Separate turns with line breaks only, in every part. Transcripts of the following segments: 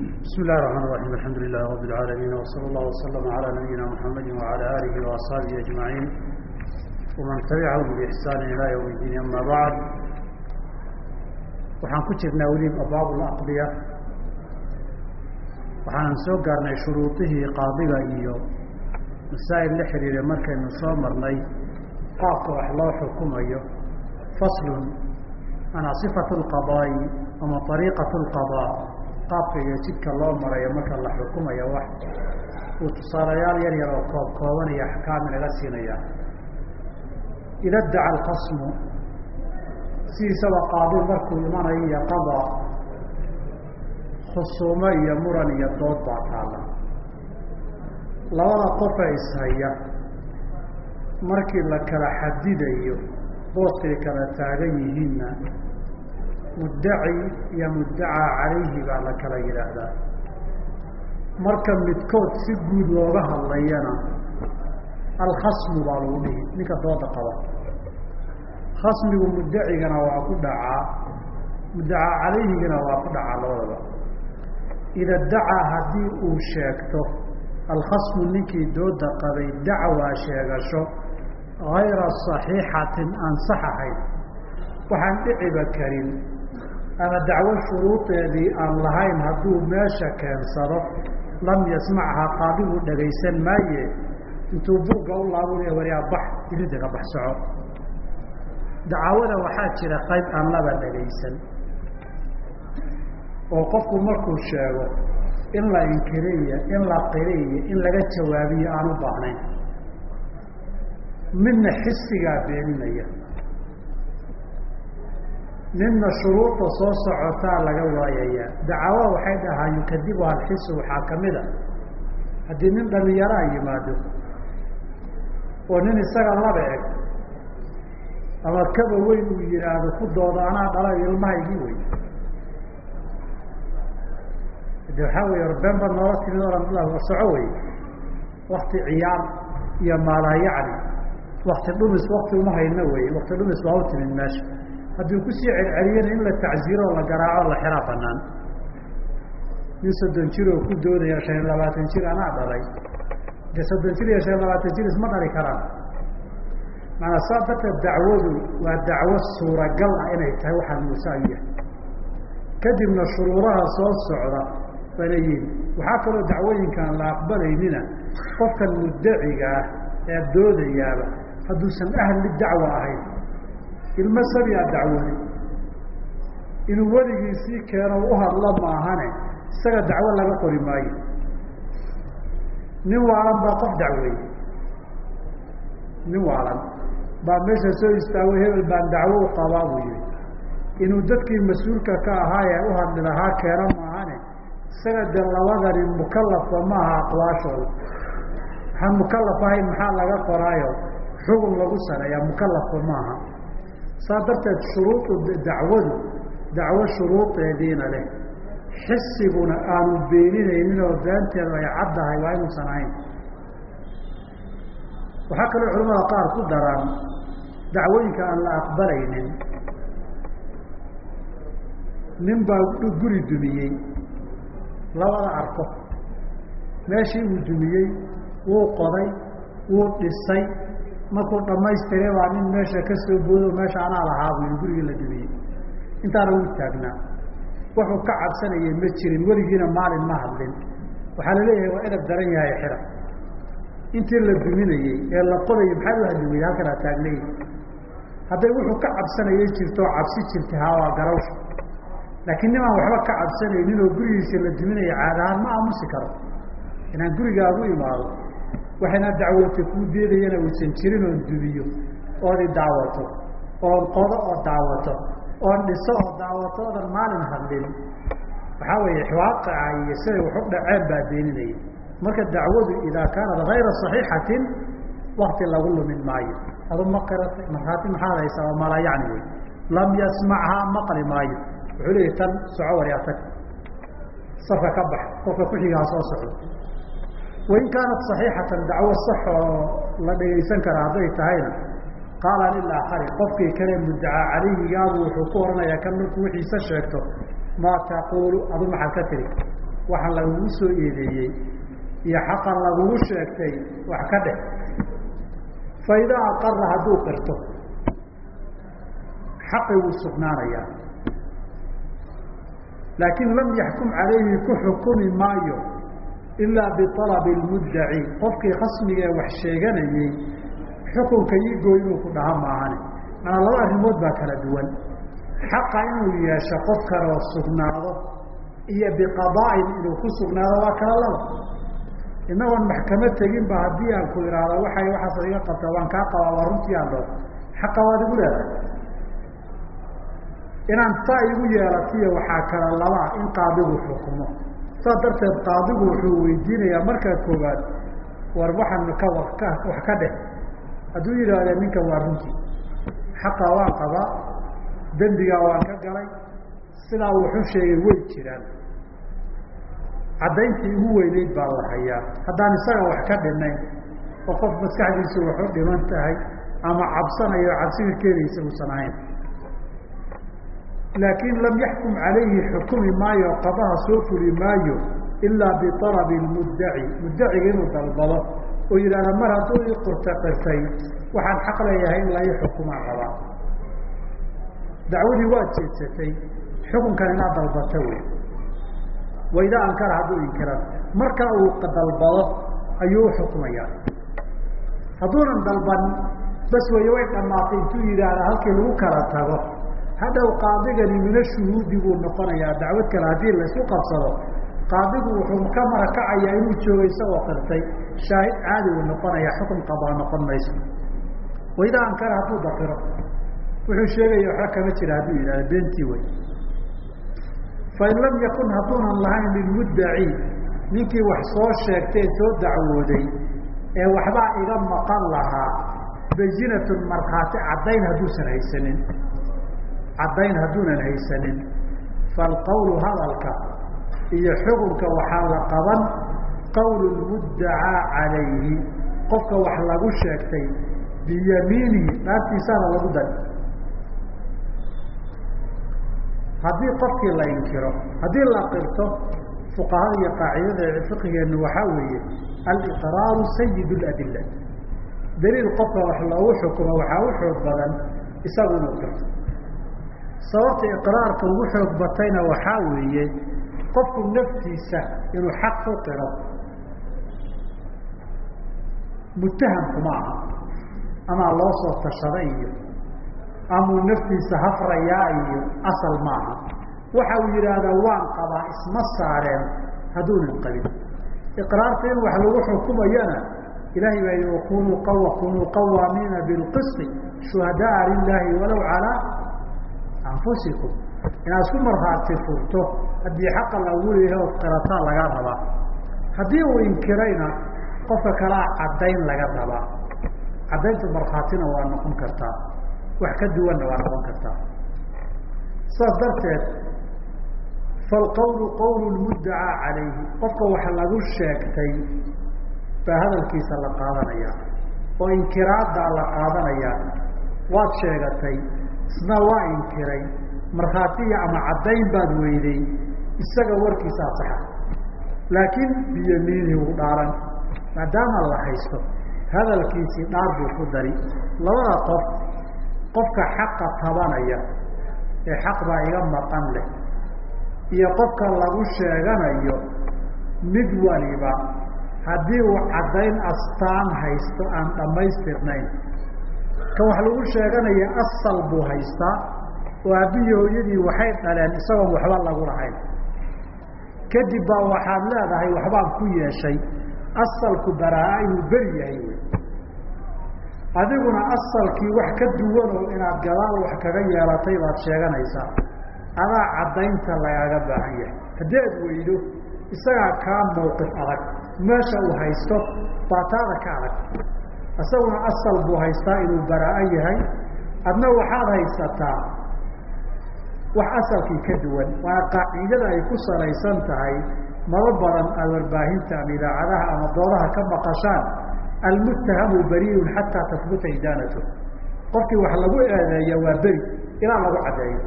bismi illahi raxmaan raxiim alxamdu lilahi rabi lcaalamiin wsala allah waslama calaa nabiyina muxamadi wacala aalihi waasxaabihi ajmaciin waman tabicahum biixsaani ilaa yowm iddiin ama bacd waxaan ku jirnaa weli abwaab laqdiya waxaanan soo gaarnay shuruudihii qaadiga iyo masaa'il la xiriira markaynu soo marnay qaabka wax loo xukumayo. Faslun ana sifatu lqadaa'i ama ariiqat lqadaa qaabka iyo jidka loo marayo marka la xukumayo wax uu tusaalayaal yar yar oo koob kooban iyo axkaam inaga siinaya ida daca alkhasmu sidiisaba qaadi markuu imanayo iyo qadaa khusuumo iyo muran iyo dood baa taalla. Labada qofa ishaya markii la kala xadidayo booskay kala taagan yihiinna muddaci iyo muddacaa calayhi baa la kala yidhaahdaa. Marka midkood si guud looga hadlayana alkhasmu baa lagu dhihi ninka dooda qaba. Khasmigu muddacigana waa ku dhacaa muddacaa calayhigana waa ku dhacaa labadaba. Ida dacaa haddii uu sheegto alkhasmu ninkii dooda qabay dacwaa sheegasho gayra saxiixatin aan sax ahayn waxaan dhiciba karin ama dacwo shuruudeedii aan lahayn hadduu meesha keensado lam yasmachaa qaadigu dhagaysan maaye intuu buugga u laabunaya wariyaa bax iridaga bax soco. Dacawada waxaa jira qayb aan laba dhagaysan. Oo qofku markuu sheego in la inkiriyo in la qiriyo in laga jawaabiyo aan u baahnayn. Midna xisigaa beeninaya midna shuruuda soo socotaa laga waayayaa. Dacawa waxay dhahaa yukadibu alxisu waxaa ka mid a haddii nin dhalinyaraa yimaado oo nin isaga laba eg ama kaba weyn uu yihaahdo ku doodo anaa dhala ilmahaygii wey de waxaa wey been baad noola timid oran soco wey wakti ciyaar iyo maalaayacni wakti dhumis wakti uma hayno wey wakti dhumis baa u timid meesha haddii ku sii celceliyana in la tacziiro oo la garaaco la xiraa banaan nin soddon jir oo ku doodaya shan iyo labaatan jir anaa dhalay de soddon jir iyo shan labaatan jir isma dhali karaan. Maanaa saa darteed dacwadu waa dacwo suuragal ah inay tahay waxaan muuse ayu yahay. Kadibna shuruuraha soo socda bana yihiin waxaa kaloo dacwooyinkaan la aqbalaynina qofkan muddaciga ah ee doodayaaba hadduusan ahli dacwa ahayn ilmo sabiyaa dacwooday. Inuu weligiisii keeno u hadlo maahane isaga dacwo laga qori maayo. Nin waalan baa qof dacweeyey nin waalan baa meesha soo istaago hebel baan dacwo u qabaa buu yihi inuu dadkii mas'uulka ka ahaa ee u hadli lahaa keeno maahane isaga dee labadani mukalafba maaha aqwaashooda waxaan mukalaf ahayn maxaa laga qoraayo? Xugun lagu saneeyaa mukalafba maaha saa darteed shuruudu dacwadu dacwo shuruudeediina leh. Xisiguna aanu beeninaynin oo beenteedu ay caddahay waa inuusan ahayn. Waxaa kaloo culamada qaar ku daraan dacwooyinka aan la aqbalaynin. Nin baa guri dumiyey labada arko. Meeshii uu dumiyey wuu qoday wuu dhisay markuu dhamaystiray baa nin meesha ka soo boodo meesha anaa lahaa buu gurigii la dumiyey intaana wuu taagnaa. Wuxuu ka cabsanayay ma jirin weligiina maalin ma hadlin. Waxaa la leeyahay waa edab daran yahay xira. Intii la duminayey ee la qodayay maxaa u hadli weyday? Halkanaa taagnay. Hadday wuxuu ka cabsanayay jirto cabsi jirta haa waa garawsha laakiin nimaan waxba ka cabsanaynin oo gurigiisa la duminaya caadahaan ma aamusi karo. Inaan gurigaagu imaado waxayna dacwootay kuu deedayana uusan jirin oon dumiyo ood i daawato oon qodo oo daawato oon dhiso oo daawato oodan maalin hadlin waxaa weeye waaqica iyo siday waxu dhaceen baa beeninaya. Marka dacwadu idaa kaanat hayra صaxiixatin wakti lagu lumin maayo. Adu ma qiratay markhaati maxaad haysaa oo mala yacni wey lam yasmachaa maqli maayo. Wuxuu leeyahy tan soco waryaa tag. Safka ka bax qofka kuxigaa soo socdo wain kaanat صaxiixatan dacwo sax oo la dhegaysan kara hadday tahayna qaala lilaakari qofkii kale mudacaa calayhigaabu wuxuu ku oranayaa kan markuu wixiisa sheegto maa taquulu adu maxaad ka tiri waxa lagugu soo eedeeyey iyo xaqan lagugu sheegtay wax ka dheh fa idaa aqara hadduu qirto xaqi wuu sugnaanayaa laakiin lam yaxkum calayhi ku xukumi maayo ilaa bialabi lmuddaci qofkii khasmiga ee wax sheeganayey xukunka ii gooy inuu ku dhaha maahane manaa laba arrimood baa kala duwan xaqa inuu yeesho qof kaloo sugnaado iyo biqadaa'in inuu ku sugnaado waa kala laba inagoon maxkamad teginba haddii aan ku idhaahdo waxay waxaas iga qabta waan kaa qabaa waa runtii aan dhoo xaqa waad igu leedahay inaan saa igu yeelatiyo waxaa kala labaa in qaadigu xukumo saas darteed qaadigu wuxuu weydiinayaa markaa koowaad war waxaan ka wax ka dheh. Hadduu yidhaahda ninkan waa runtii. Xaqa waan qabaa dembigaa waan ka galay sidaa wuxu sheegay way jiraan. Caddayntii ugu weyneyd baa la hayaa. Haddaan isaga wax ka dhinayn oo qof maskaxdiisu waxu dhiman tahay ama cabsanayo cabsiga keenaysa uusan ahayn laakiin lam yaxkum calayhi xukumi maayo qadaha soo fuli maayo ilaa bialabi lmuddaci. Muddaciga inuu dalbado oo yidhahda mar hadduu ii qurta waxaan xaq leeyahay in la ii xukumaa qabaa dacwadii waad jeedsatay xukunkan inaad dalbata wey. Waydaa ankara hadduu inkiran marka uu dalbado ayuu uxukumayaa hadduunan dalban bas weeye way dhammaatay intuu yidhaahda halkii lagu kala tago hadhow qaadigani mina shuhuudi buu noqonayaa. Dacwad kale haddii laysu qabsado qaadigu wuxuu ka marakacayaa inuu joogo isagoo qirtay shaahid caadi uu noqonayaa xukun qadaa noqon mayso. Waydaa ankara hadduu dafiro wuxuu sheegaya waxba kama jira hadduu yidhahda beentii wey fain lam yakun hadduunan lahayn lilmuddaci ninkii wax soo sheegtay soo dacwooday ee waxbaa iga maqan lahaa bayinatun markhaati caddayn hadduusan haysanin caddayn hadduunan haysanin. Falqawlu hadalka iyo xukunka waxaa la qaban qawlu lmuddacaa calayhi. Qofka wax lagu sheegtay biyamiinihi dhaartiisaana lagu dari. Haddii qofkii la inkiro haddii la qirto fuqahada iyo qaacidada fiqigeennu waxaa weeye aliqraaru sayid ladilla daliil qofka wax loogu xukumo waxaa u xoog badan isagu qirto sababta iqraarka ugu xoog batayna waxaa weeye qofku naftiisa inuu xaq ku qiro. Muttahamkuma aha amaa loo soo tashaday iyo amuu naftiisa hafrayaa iyo asal maaha. Waxa uu yidhaahdaa waan qabaa isma saareen hadduunan qabin iqraarta in wax lagu xukumayana ilahay baa yidhi wakunuu kunuu qawaamiina bilqisti shuhadaa lilaahi walow calaa anfusikum. Inaad isku markhaati furto haddii xaqa lagu leeyahay ood qirataa laga rabaa. Haddii uu inkirayna qofka kalaa caddayn laga rabaa. Caddayntu markhaatina waa noqon kartaa. Wax ka duwanna waa noqon kartaa. Saas darteed falqawlu qawlu lmuddacaa calayhi. Qofka wax lagu sheegtay baa hadalkiisa la qaadanaya. Oo inkiraaddaa la qaadanayaa waad sheegatay isna waa inkiray markhaatiya ama caddayn baad weyday isaga warkiisaa saxa laakiin biyamiinihi uu dhaaran maadaama la haysto. Hadalkiisii dhaar buu ku dari. Labada qof qofka xaqa tabanaya ee xaq baa iga maqan leh iyo qofka lagu sheeganayo mid waliba haddii uu caddayn astaan haysto aan dhammaystirnayn kan wax lagu sheeganaya asal buu haystaa oo aabbiyi hooyadii waxay dhaleen isagoon waxba lagu lahayn. Kadib baa waxaad leedahay waxbaan ku yeeshay. Asalku baraa inuu beri yahay. Wy adiguna asalkii wax ka duwan oo inaad gadaal wax kaga yeelatay baad sheeganaysaa. Adaa caddaynta lagaaga baahan yahay. Haddii aad weydo isagaa kaa mawqif adag. Meesha uu haysto baa taada ka adag isaguna asal buu haystaa inuu baraa yahay. Adna waxaad haysataa wax asalkii ka duwan. Waana qaacidada ay ku salaysan tahay maba badan aad warbaahinta ama idaacadaha ama doodaha ka maqashaan. Almuttahamu bariun xataa tahbuta idaanatu. Qofkii wax lagu eedeeya waa beri ilaa lagu caddeeyo.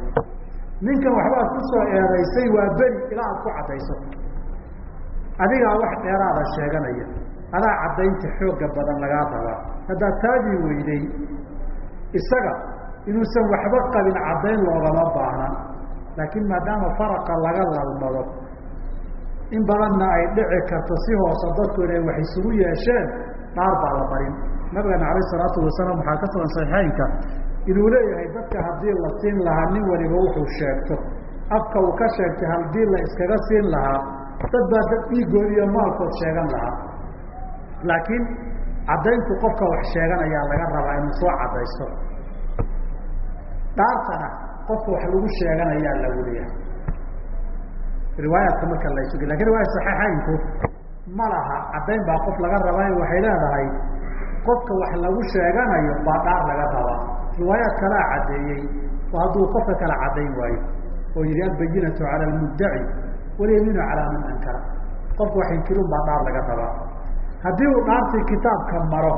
Ninkan waxbaad ku soo eedaysay waa beri ilaa aad ku caddayso. Adigaa wax dheeraada sheeganaya adaa caddaynta xoogga badan lagaa rabaa haddaad taadii weyday. Isaga inuusan waxba qabin caddayn loogama baahna laakiin maadaama faraqa laga lalmado in badanna ay dhici karto si hoose dadku inay wax isugu yeesheen dhaar baa la barin. Nabigana alayh salaatu wasalaam waxaa ka sugan saxiixeynka inuu leeyahay dadka haddii la siin lahaa nin waliba wuxuu sheegto. Afka uu ka sheegtay haddii la iskaga siin lahaa dad baa dhiigood iyo maalkood sheegan lahaa laakiin caddayntu qofka wax sheeganayaa laga rabaa inuu soo caddaysto. Dhaartana qofka wax lagu sheeganayaa lagu leeyahay riwaayaadka marka la isuge laakiin riwaaya saxiixeynku ma laha caddayn baa qof laga rabaa waxay leedahay qofka wax lagu sheeganayo baa dhaar laga rabaa. Riwaayaad kalaa caddeeyey oo hadduu qofka kala caddayn waayo oo yihi albayinatu cala almuddaci walyamiinu calaa man ankara. Qofka wax inkirun baa dhaar laga rabaa haddii uu dhaartii kitaabka maro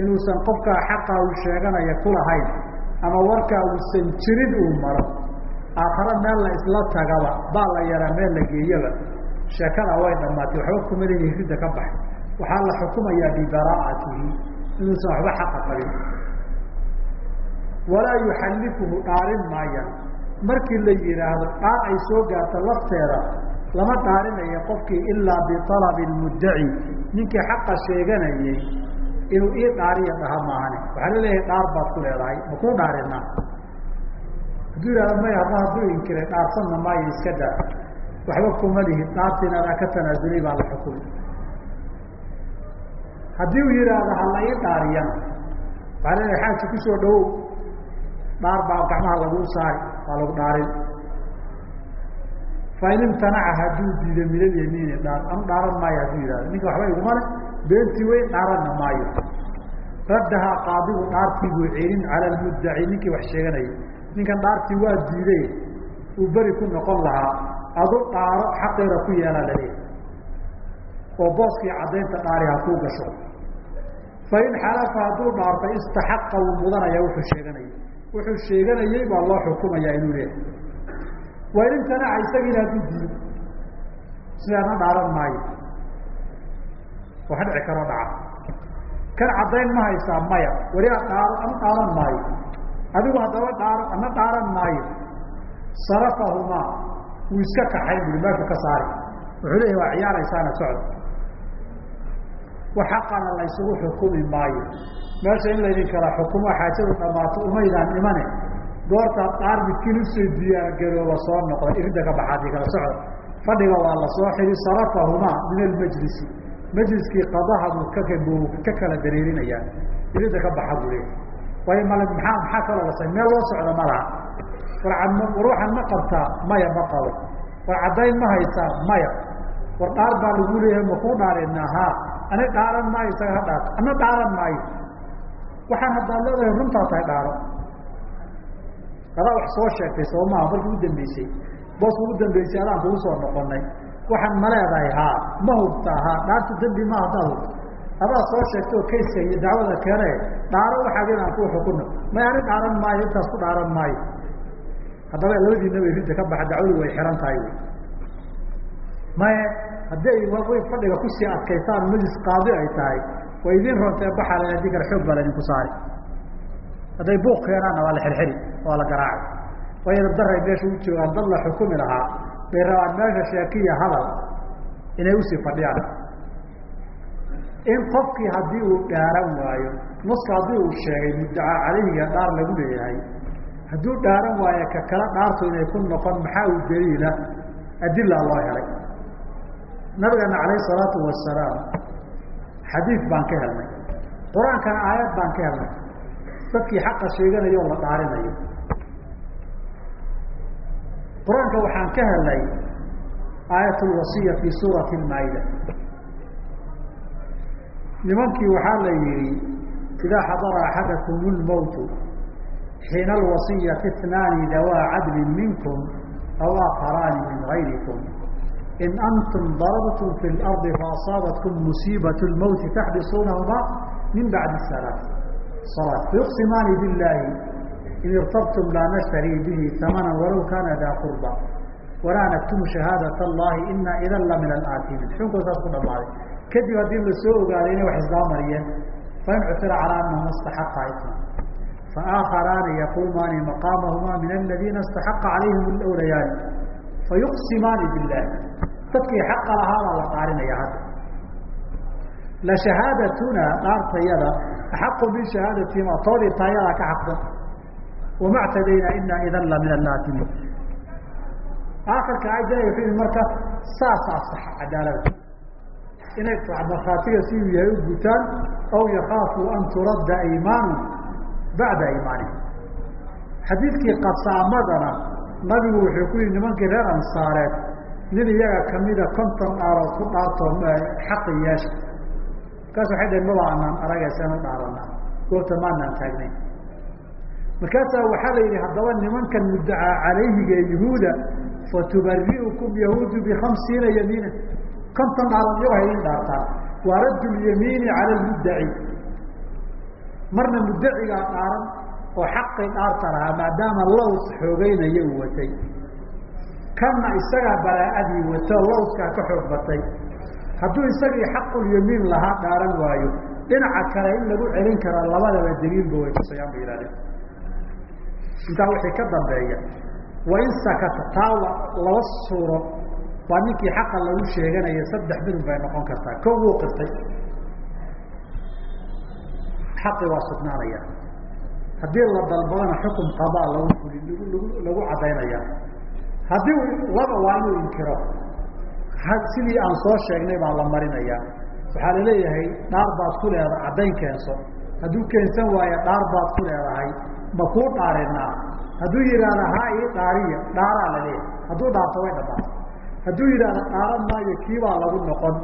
inuusan qofkaa xaqa uu sheeganaya kulahayn ama warkaa uusan jirin uu maro aakhare meel la isla tagaba baa la yaraa meel la geeyaba. Sheekada way dhammaatay waxba kuma leeyihi ridda ka bax waxaa la xukumayaa bibaraa'atihi inuusan waxba xaqa qabin. Walaa yuxallifuhu dhaarin maayan markii la yidhaahdo dhaar ay soo gaarto lafteeda lama dhaarinayo qofkii ilaa bialabi lmuddaci ninkii xaqa sheeganayey inuu ii dhaariya dhaha maahane. Waxaa la leeyahay dhaar baad ku leedahay ma kuu dhaarinaa? Hadduu yihahdo maya ama hadduu inkiray dhaarsanna maayo iska daa waxba kuma lihi dhaartiina adaa ka tanaasulay baa la xukumi haddii uu yidhaahdo hala ii dhaariyana. Waxaa la leeyahay xaaji ku soo dhawow dhaar baa gacmaha laguu saari waa lagu dhaarin fain imtanaca hadduu diido milal yamiini dhaar anu dhaaran maayo hadduu yihahdo ninka waxba iguma le beentii weyn dhaaranna maayo raddahaa qaadigu dhaartii buu celin cala lmuddaci ninkii wax sheeganayay ninkan dhaartii waa diiday uu beri ku noqon lahaa adu dhaaro xaqeeda ku yeelaa laleeyahy oo booskii caddaynta dhaari ha kuu gasho fain xalafa hadduu dhaartay istaxaqa wuu mudanaya wuxuu sheeganayay wuxuu sheeganayey baa loo xukumayaa inuu leehay waa in imtanaca isagiina hadduu diido sidaana dhaaran maayo. Waxa dhici karoo dhaca kan caddayn ma haysaa maya. Weli a dhaaro ama dhaaran maayo. Adigu haddaba dhaaro ama dhaaran maayo. Sarafahumaa wuu iska kaxayn bui meeshu ka saari wuxuu leeyahy waa ciyaaraysaana socod. Wax xaqana la ysugu xukumi maayo. Meesha in laydin kala xukumo xaajadu dhammaato umaydaan imane goortaad dhaar midkiin u soo diyaargarooba soo noqday irinta ka baxaadii kala socda fadhiga waa la xiri sarafahumaa min almajlisi. Majliskii qadaha buu kakabuu ka kala dareerinayaa irinta ka baxa buu leeyahy waayo mal maxaa maxaa kaloo la meel loo socdo ma laha. War waxaan ma qabtaa maya ma qabo. War caddayn ma haysaa maya. War dhaar baa lagu leeyahay makuu dhaarinaa haa ani dhaaran maayo isaga ha dhaarto ana dhaaran maayo. Waxaan haddaad leedahay runtaa tahay dhaaro adaa wax soo sheegtay soo maha markii ugu dambeysay boos ugu dambeysay adaan kugu noqonay waxaan ma leedahay haa ma hubtaa haa dhaartu dembi ma haddaad hubto adaa soo sheegta oo kayska iyo dacwada keene dhaaro waxaad inaan ku xukuno may ani dhaaran maayo intaas ku dhaaran maayo. Haddaba labadiinaba rinta ka baxa dacwadu way xihan tahay. Wy maye haddii ay way fadhiga ku sii adkaystaan majlis qaadi ay tahay way idin rontee baxal adii kale xoog baa laydinku saari hadday buuq keenaanna waa la xirxiri waa la garaacay waayo daray meesha u joogaan dad la xukumi lahaa. Bay rabaan meesha sheekiya hadal inay u sii fadhiyaan. In qofkii haddii uu dhaaran waayo nuska haddii uu sheegay muddacaa calayhiga dhaar lagu leeyahay hadduu dhaaran waayo ka kala dhaartu inay ku noqon maxaa uu daliila? Adilaa loo helay. Nabigeena calayhi salaatu wasalaam xadiid baan ka helnay. Qur'aankana aayad baan ka helnay dadkii xaqa sheeganayo oo la dhaarinayo. Qur'aanka waxaan ka helnay aayat lwasiya fi suurati lmaa-ida nimankii waxaa la yihi idaa xadara axadakum lmowtu xiina alwasiyati itnaani dawaa cadlin minkum aw aakaraani min gayrikum in antum darabtum fi lardi faasaabatkum musiibat lmowti taxbisuunahuma min bacdi salaa salaa fayuqsimaani billahi in irtabtum laa nashtarii bihi amana walaw kaana daa qurba. Walaa naktumu shahaadat allahi ina idan la min alaatimiin xukunkoo saas ku dhamaaday kadib haddii la soo ogaaday inay wax isdaamariyeen fain cusira calaa anahuma istaxaqa isma. Faaakharaani yaquumaani maqaamahuma min aladiina istaxaqa calayhim lawlayaani fayuqsimaani billahi. Dadkii xaqa lahaabaa la dhaarinaya hadda la shahaadatuna dhaartayada axaqu min shahaadatima toodii taayadaa ka xaqsan wama ctadaynaa idan la min alaatimiin aakhirka aayadda wuxuu yihi marka saasaa sax cadaalada inay markhaatiga siduu yahay u gutaan aw yakaafu an turadda aymaanu bacda aymaanihim xadiidkii qasaamadana nabigu wuxuu ku yihi nimankii reer ansaareed nin iyaga kamida konton dhaarood ku dhaartoo xaqi yeesha markaas waxay dhaheen maba anaan aragaysan u dhaarana goobta maanaan taagnayn. Markaasaa waxaa la yidhi haddaba nimankan muddacaa calayhiga yuhuuda fatubari'ukum yahuudu bikamsiina yamiina. Konton dhaarood iyago idin dhaartaan waa raddu lyamiini cala lmuddaci marna muddacigaa dhaaran oo xaqii dhaarta lahaa maadaama laws xoogeynaya uu watay. Kanna isagaa baraa'adii wato lawskaa ka xoog batay hadduu isagii xaqulyamiin lahaa dhaaran waayo dhinaca kale in lagu celin karo labadaba daliilba way tusayaan ba yihahdeen intaa wixii ka dambeeya wain sakata taa laba suuro waa ninkii xaqa lagu sheeganaya saddex midun bay noqon kartaa. Ko wuu qirtay. Xaqi waa sugnaanaya. Haddii la dalbadana xukum qadaa lagu fuli lagu caddaynaya haddii laba waa inuu inkiro sidii aan soo sheegnay baa la marinaya waxaa la leeyahay dhaar baad ku leedahay caddayn keenso. Hadduu keensan waayo dhaar baad ku leedahay ma kuu dhaarinaa hadduu yidhaahda ha ii dhaariya. Dhaaraa la leeyahay. Hadduu dhaarto way dhamaata hadduu yidhaahda dhaaran maayo kiibaa lagu noqon.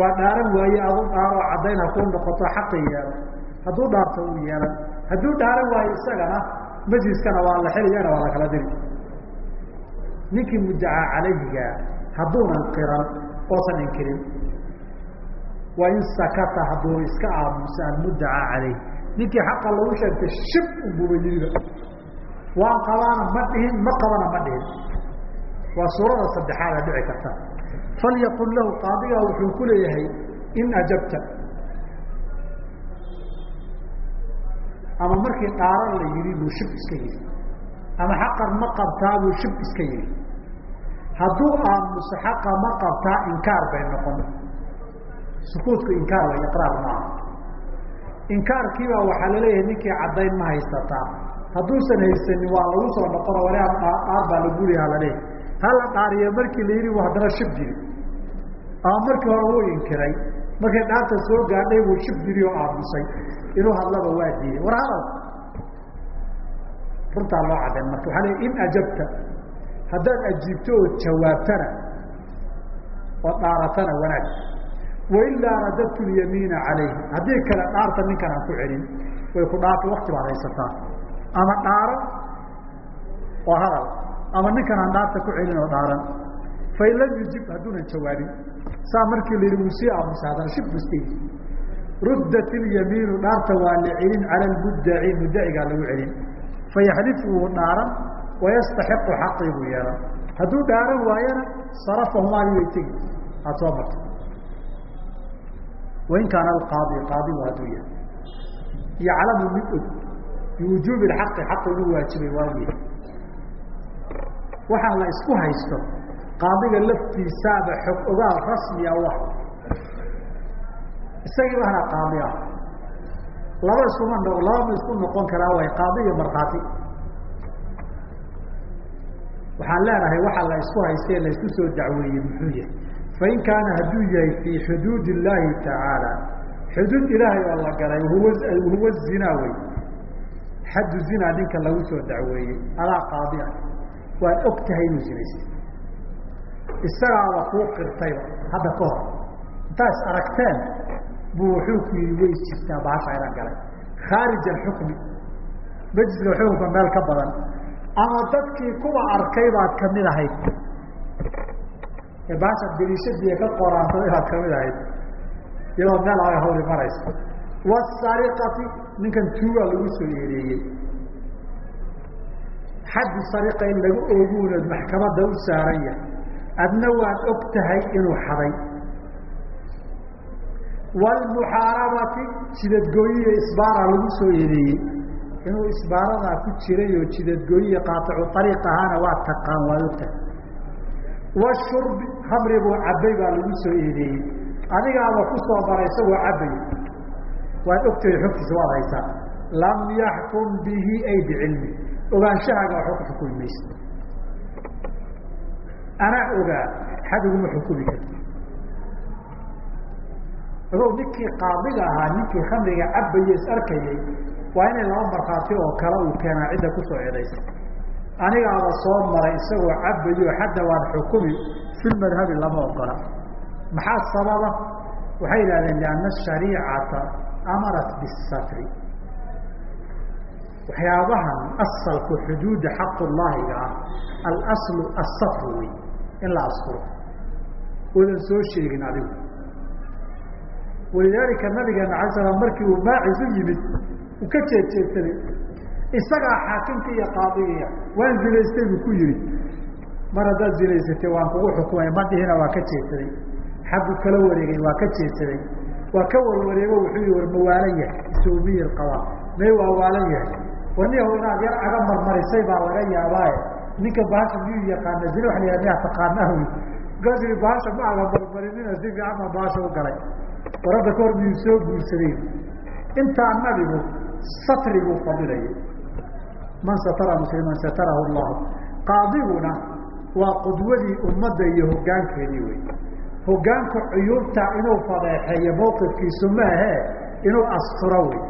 Waa dhaaran waaye adu dhaaroo caddayn ha kuu noqoto xaqi yeelo hadduu dhaarto uu yeelan. Hadduu dhaaran waayo isagana majliskana waa la xeligana waa la kala diri. Ninkii muddacaa calayhiga hadduunan qiran oosan inkirin. Waa in sakata hadduu iska aamusa almuddacaa calayh ninkii xaqa lagu sheegtay shib unbuba yidida waan qabaana ma dhihin ma qabana ma dhihin. Waa suurada saddexaada dhici karta. Falyaqul lahu qaadigaa wuxuu ku leeyahay in ajabta. Ama markii dhaaran la yidhi buu shib iska yidhi. Ama xaqan ma qabtaa buu shib iska yidhi hadduu aamuso xaqa ma qabtaa inkaar bay noqon. Sukuudku inkaar way iqraar maaha inkaarkiibaa waxaa la leeyahay ninkii caddayn ma haysataa hadduusan haysanin waa lagu soo noqono walaal dhaar baa lagu leeyaha laleeyahy hala dhaariyo markii la yidhi haddana shib jiri. Ama markii hore wuu inkiray. Markay dhaarta soo gaadhay buu shib jiri oo aamusay. Inuu hadlaba waa diiday. War hadal. Runtaa loo caddayn marka. Waxaa leey in ajabta haddaad ajiibto oo jawaabtana oo dhaaratana wanaag. Wailaa radadtu lyamiina calayhi. Haddii kale dhaarta ninkan aan ku celin way ku dhaartay wakti baad haysataa. Ama dhaaran oo hadal. Ama ninkan aan dhaarta ku celin oo dhaaran. Fain lam yujib hadduunan jawaabin. Saa markii la wuu sii aamusa haddana shib bu iska yidhi ruddat ilyamiinu dhaarta waa la celin cala lmuddaci muddacigaa lagu celin. Fayaxlif wuu dhaaran wayastaxiqu xaqii buu yeelan hadduu dhaaran waayana sarafahumaadi way tegi aada soo marta wain kaana alqaadi qaadigu hadduu yahay yaclamu mid og biwujuubi xaqi xaqi inuu waajibay waagu yahay waxaan la isku haysto qaadiga laftiisaaba xog ogaal rasmiya ah isagii bahna qaadi ah laba iskuma no laba ma isku noqon karaa way qaadi iyo markhaati waxaan leenahay waxaa la isku haystee la isku soo dacweeyey muxuu yahay. Fain kaana hadduu yahay fii xuduud illaahi tacaala xuduud ilaahay oo la galay huwa zinaa wey. Xaddu zinaa ninka lagu soo dacweeyey adaa qaadi ah. Waad og tahay inuu zinaystay. Isagaaba kuu qirtayba hadda ka hor. Intaa is aragteen buu wuxuu ku yihi way jirtaa baasha ina galay. Khaarij alxukmi majliska xukunka meel ka badan ama dadkii kuwa arkay baad ka mid ahayd. Ee baasha daliishadiiya ka qoraansaday baad ka mid ahayd. Iyadoo meel ay hawli marayso. Wasariqati ninkan tuugaa lagu soo eedeeyey xaddu sariqa in lagu ooguunood maxkamadda u saaran yahay. Adna waad og tahay inuu xaday. Waalmuxaarabati jidadgooyiya isbaara lagu soo eedeeyey inuu isbaaradaa ku jiray oo jidadgooyiya qaaticu ariiq ahaana waa taqaan waad og tahay washurbi khamri buu cabbay baa lagu soo eedeeyey. Adigaaba ku soo baray isagoo cabbay. Waad ogtahay xogtiisa waad haysaa lam yaxkum bihi ay bicilmi. Ogaanshahaaga waxba ku xukumi maysa. Anaa ogaa xad uguma xukumi karti ogow ninkii qaadiga ahaa ninkii khamriga cabbaye is arkayay waa inay laba markhaati oo kale uu keenaa cidda ku soo eedaysa anigaaba soo maray isagoo cabbayo xadda waan xukumi fi madhabi lama ogola. Maxaa sababa? Waxay yidhahdeen lianna ashariicata amarat bisatri waxyaabahan asalku xuduudda xaqullaahiga ah alaslu asatru wey in la asturo oodan soo sheegin adigu. Walidaalika nabigeena alay slam markii uu maacis u yimid uu ka jeedjeedsaday isagaa xaakimka iyo qaadigiya waan zinaystay buu ku yihi mar haddaad zinaysatay waan kugu xukumay ma waa ka jeedsaday xaggu kala wareegay waa ka jeedsaday waa ka warwareego wuxuu yihi war mawaalan yahay isomiyir qabaa may waa waalan yahay. Warniyahu inaad yar aga marmarisay baa laga yaabaaye. Ninka bahasha miyuu yaqaana zina waa la yah miyaa taqaanaa wy markaasui bahasha ma aga marmarinina si fiican baa bahasha u galay. Warada kahor miyuu soo guursaday? Intaa nabigu satri buu fadilayay man satara musliman satarahu llahu qaadiguna waa qudwadii ummadda iyo hoggaankeedii wey hoggaanku cuyuubta inuu fadeexeeyo mawqifkiisu maahee inuu asturo wey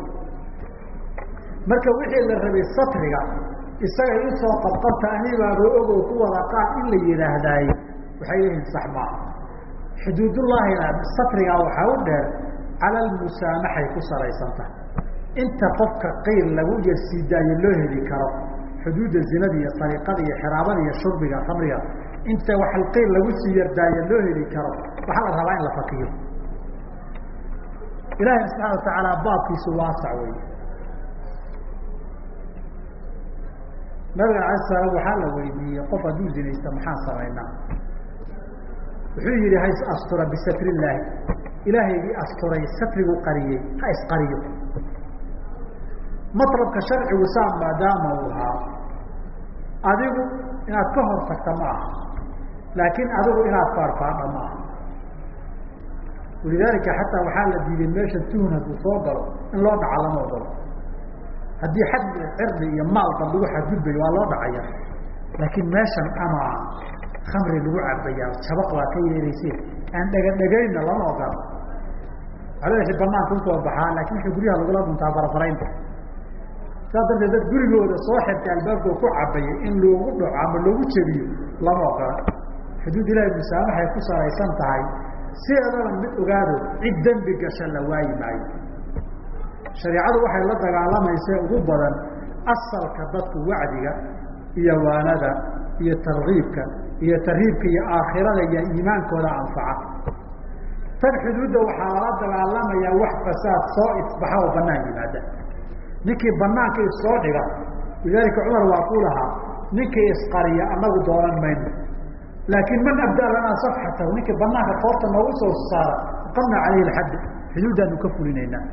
marka wixii la rabay satriga isagay u soo qabqabta anibaaba ogoo ku wada qaad in la yidhaahdaaye waxay leeyihiin sax maaha xuduudullaahina satrigaa waxaa u dheer cala almusaamaxay ku salaysan tahay inta qofka qiil lagu yarsiidaayo loo heli karo xuduudda zinada iyo sariqada iyo xiraabada iyo shurbiga khamriga inta wax qiil lagu sii yardaayo loo heli karo waxaa la rabaa in la fakiyo ilaahay subxaana watacaala baabkiisu waasac wey nabiga alay slam waxaa la weydiiyey qof hadduu zinaysta maxaan samaynaa wuxuu yihi ha is astura bisatri illaahi ilaahaygii asturay satrigu qariyey ha isqariyo matlabka sharcigu saa maadaama uu ahaa. Adigu inaad ka hor tagta ma aha. Laakiin adigu inaad faarfaadha ma aha. Walidaalika xataa waxaa la diiday meesha tuhun hadduu soo galo in loo dhaca lama ogolo haddii xad cirdi iyo maalba lagu xadgudbayo waa loo dhacaya laakiin meeshan ama khamri lagu cabaya jabaq waa ka yeerayse aan dhegadhegayna lama ogola. Aladaasi banaanka u soo baxaa laakin waxay guryaha lagula dhuntaa farafaraynta saas darteed dad gurigooda soo xirtay albaabkoo ku cabaya in loogu dhaco ama loogu jebiyo lama ogola. Xuduud ilaahay musaamaxay ku salaysan tahay sideedaba mid ogaado cid dembi gasha la waayi maayo. Shareicadu waxay la dagaalamaysa ugu badan asalka dadku wacdiga iyo waanada iyo tarkiibka iyo tarhiibka iyo aakhirada iyo iimaankooda anfaca. Tan xuduudda waxaa lala dagaalamayaa wax fasaad soo isbaxa oo banaan yimaada ninkii banaanka issoo dhiga lidaalika cumar waa ku lahaa ninkii isqariya anagu doonan mayno. Laakiin man abdaa lanaa safxatahu ninkii banaanka koorta noogu soo saara aqamna calayhi alxadda xuduuddaanu ka fulinaynaa.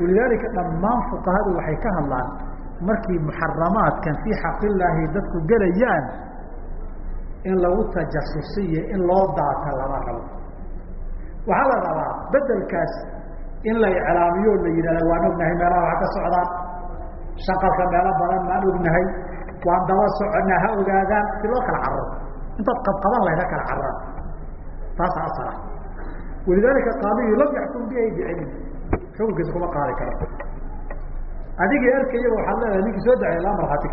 Walidaalika dhammaan fuqahadu waxay ka hadlaan markii muxaramaadkan fii xaqillaahi dadku gelayaan in lagu tajasusiyo in loo daata lama rabo. Waxaa la rabaa bedelkaas in la iclaamiyo la yidhahda waan ognahay meelaha wax ka socdaan. Shaqalka meelo badan maan ognahay. Waan daba soconnaa ha ogaadaan si loo kala cararo. Intaad qabqaban lahayd ha kala cararaan. Taasa asala walidaalika qaadiyu lam yaxkum biay bicilmi xukunkiisa kuma qaadi karo. Adigii arkayaba waxaad leedahay ninkii soo dacay laa markhaati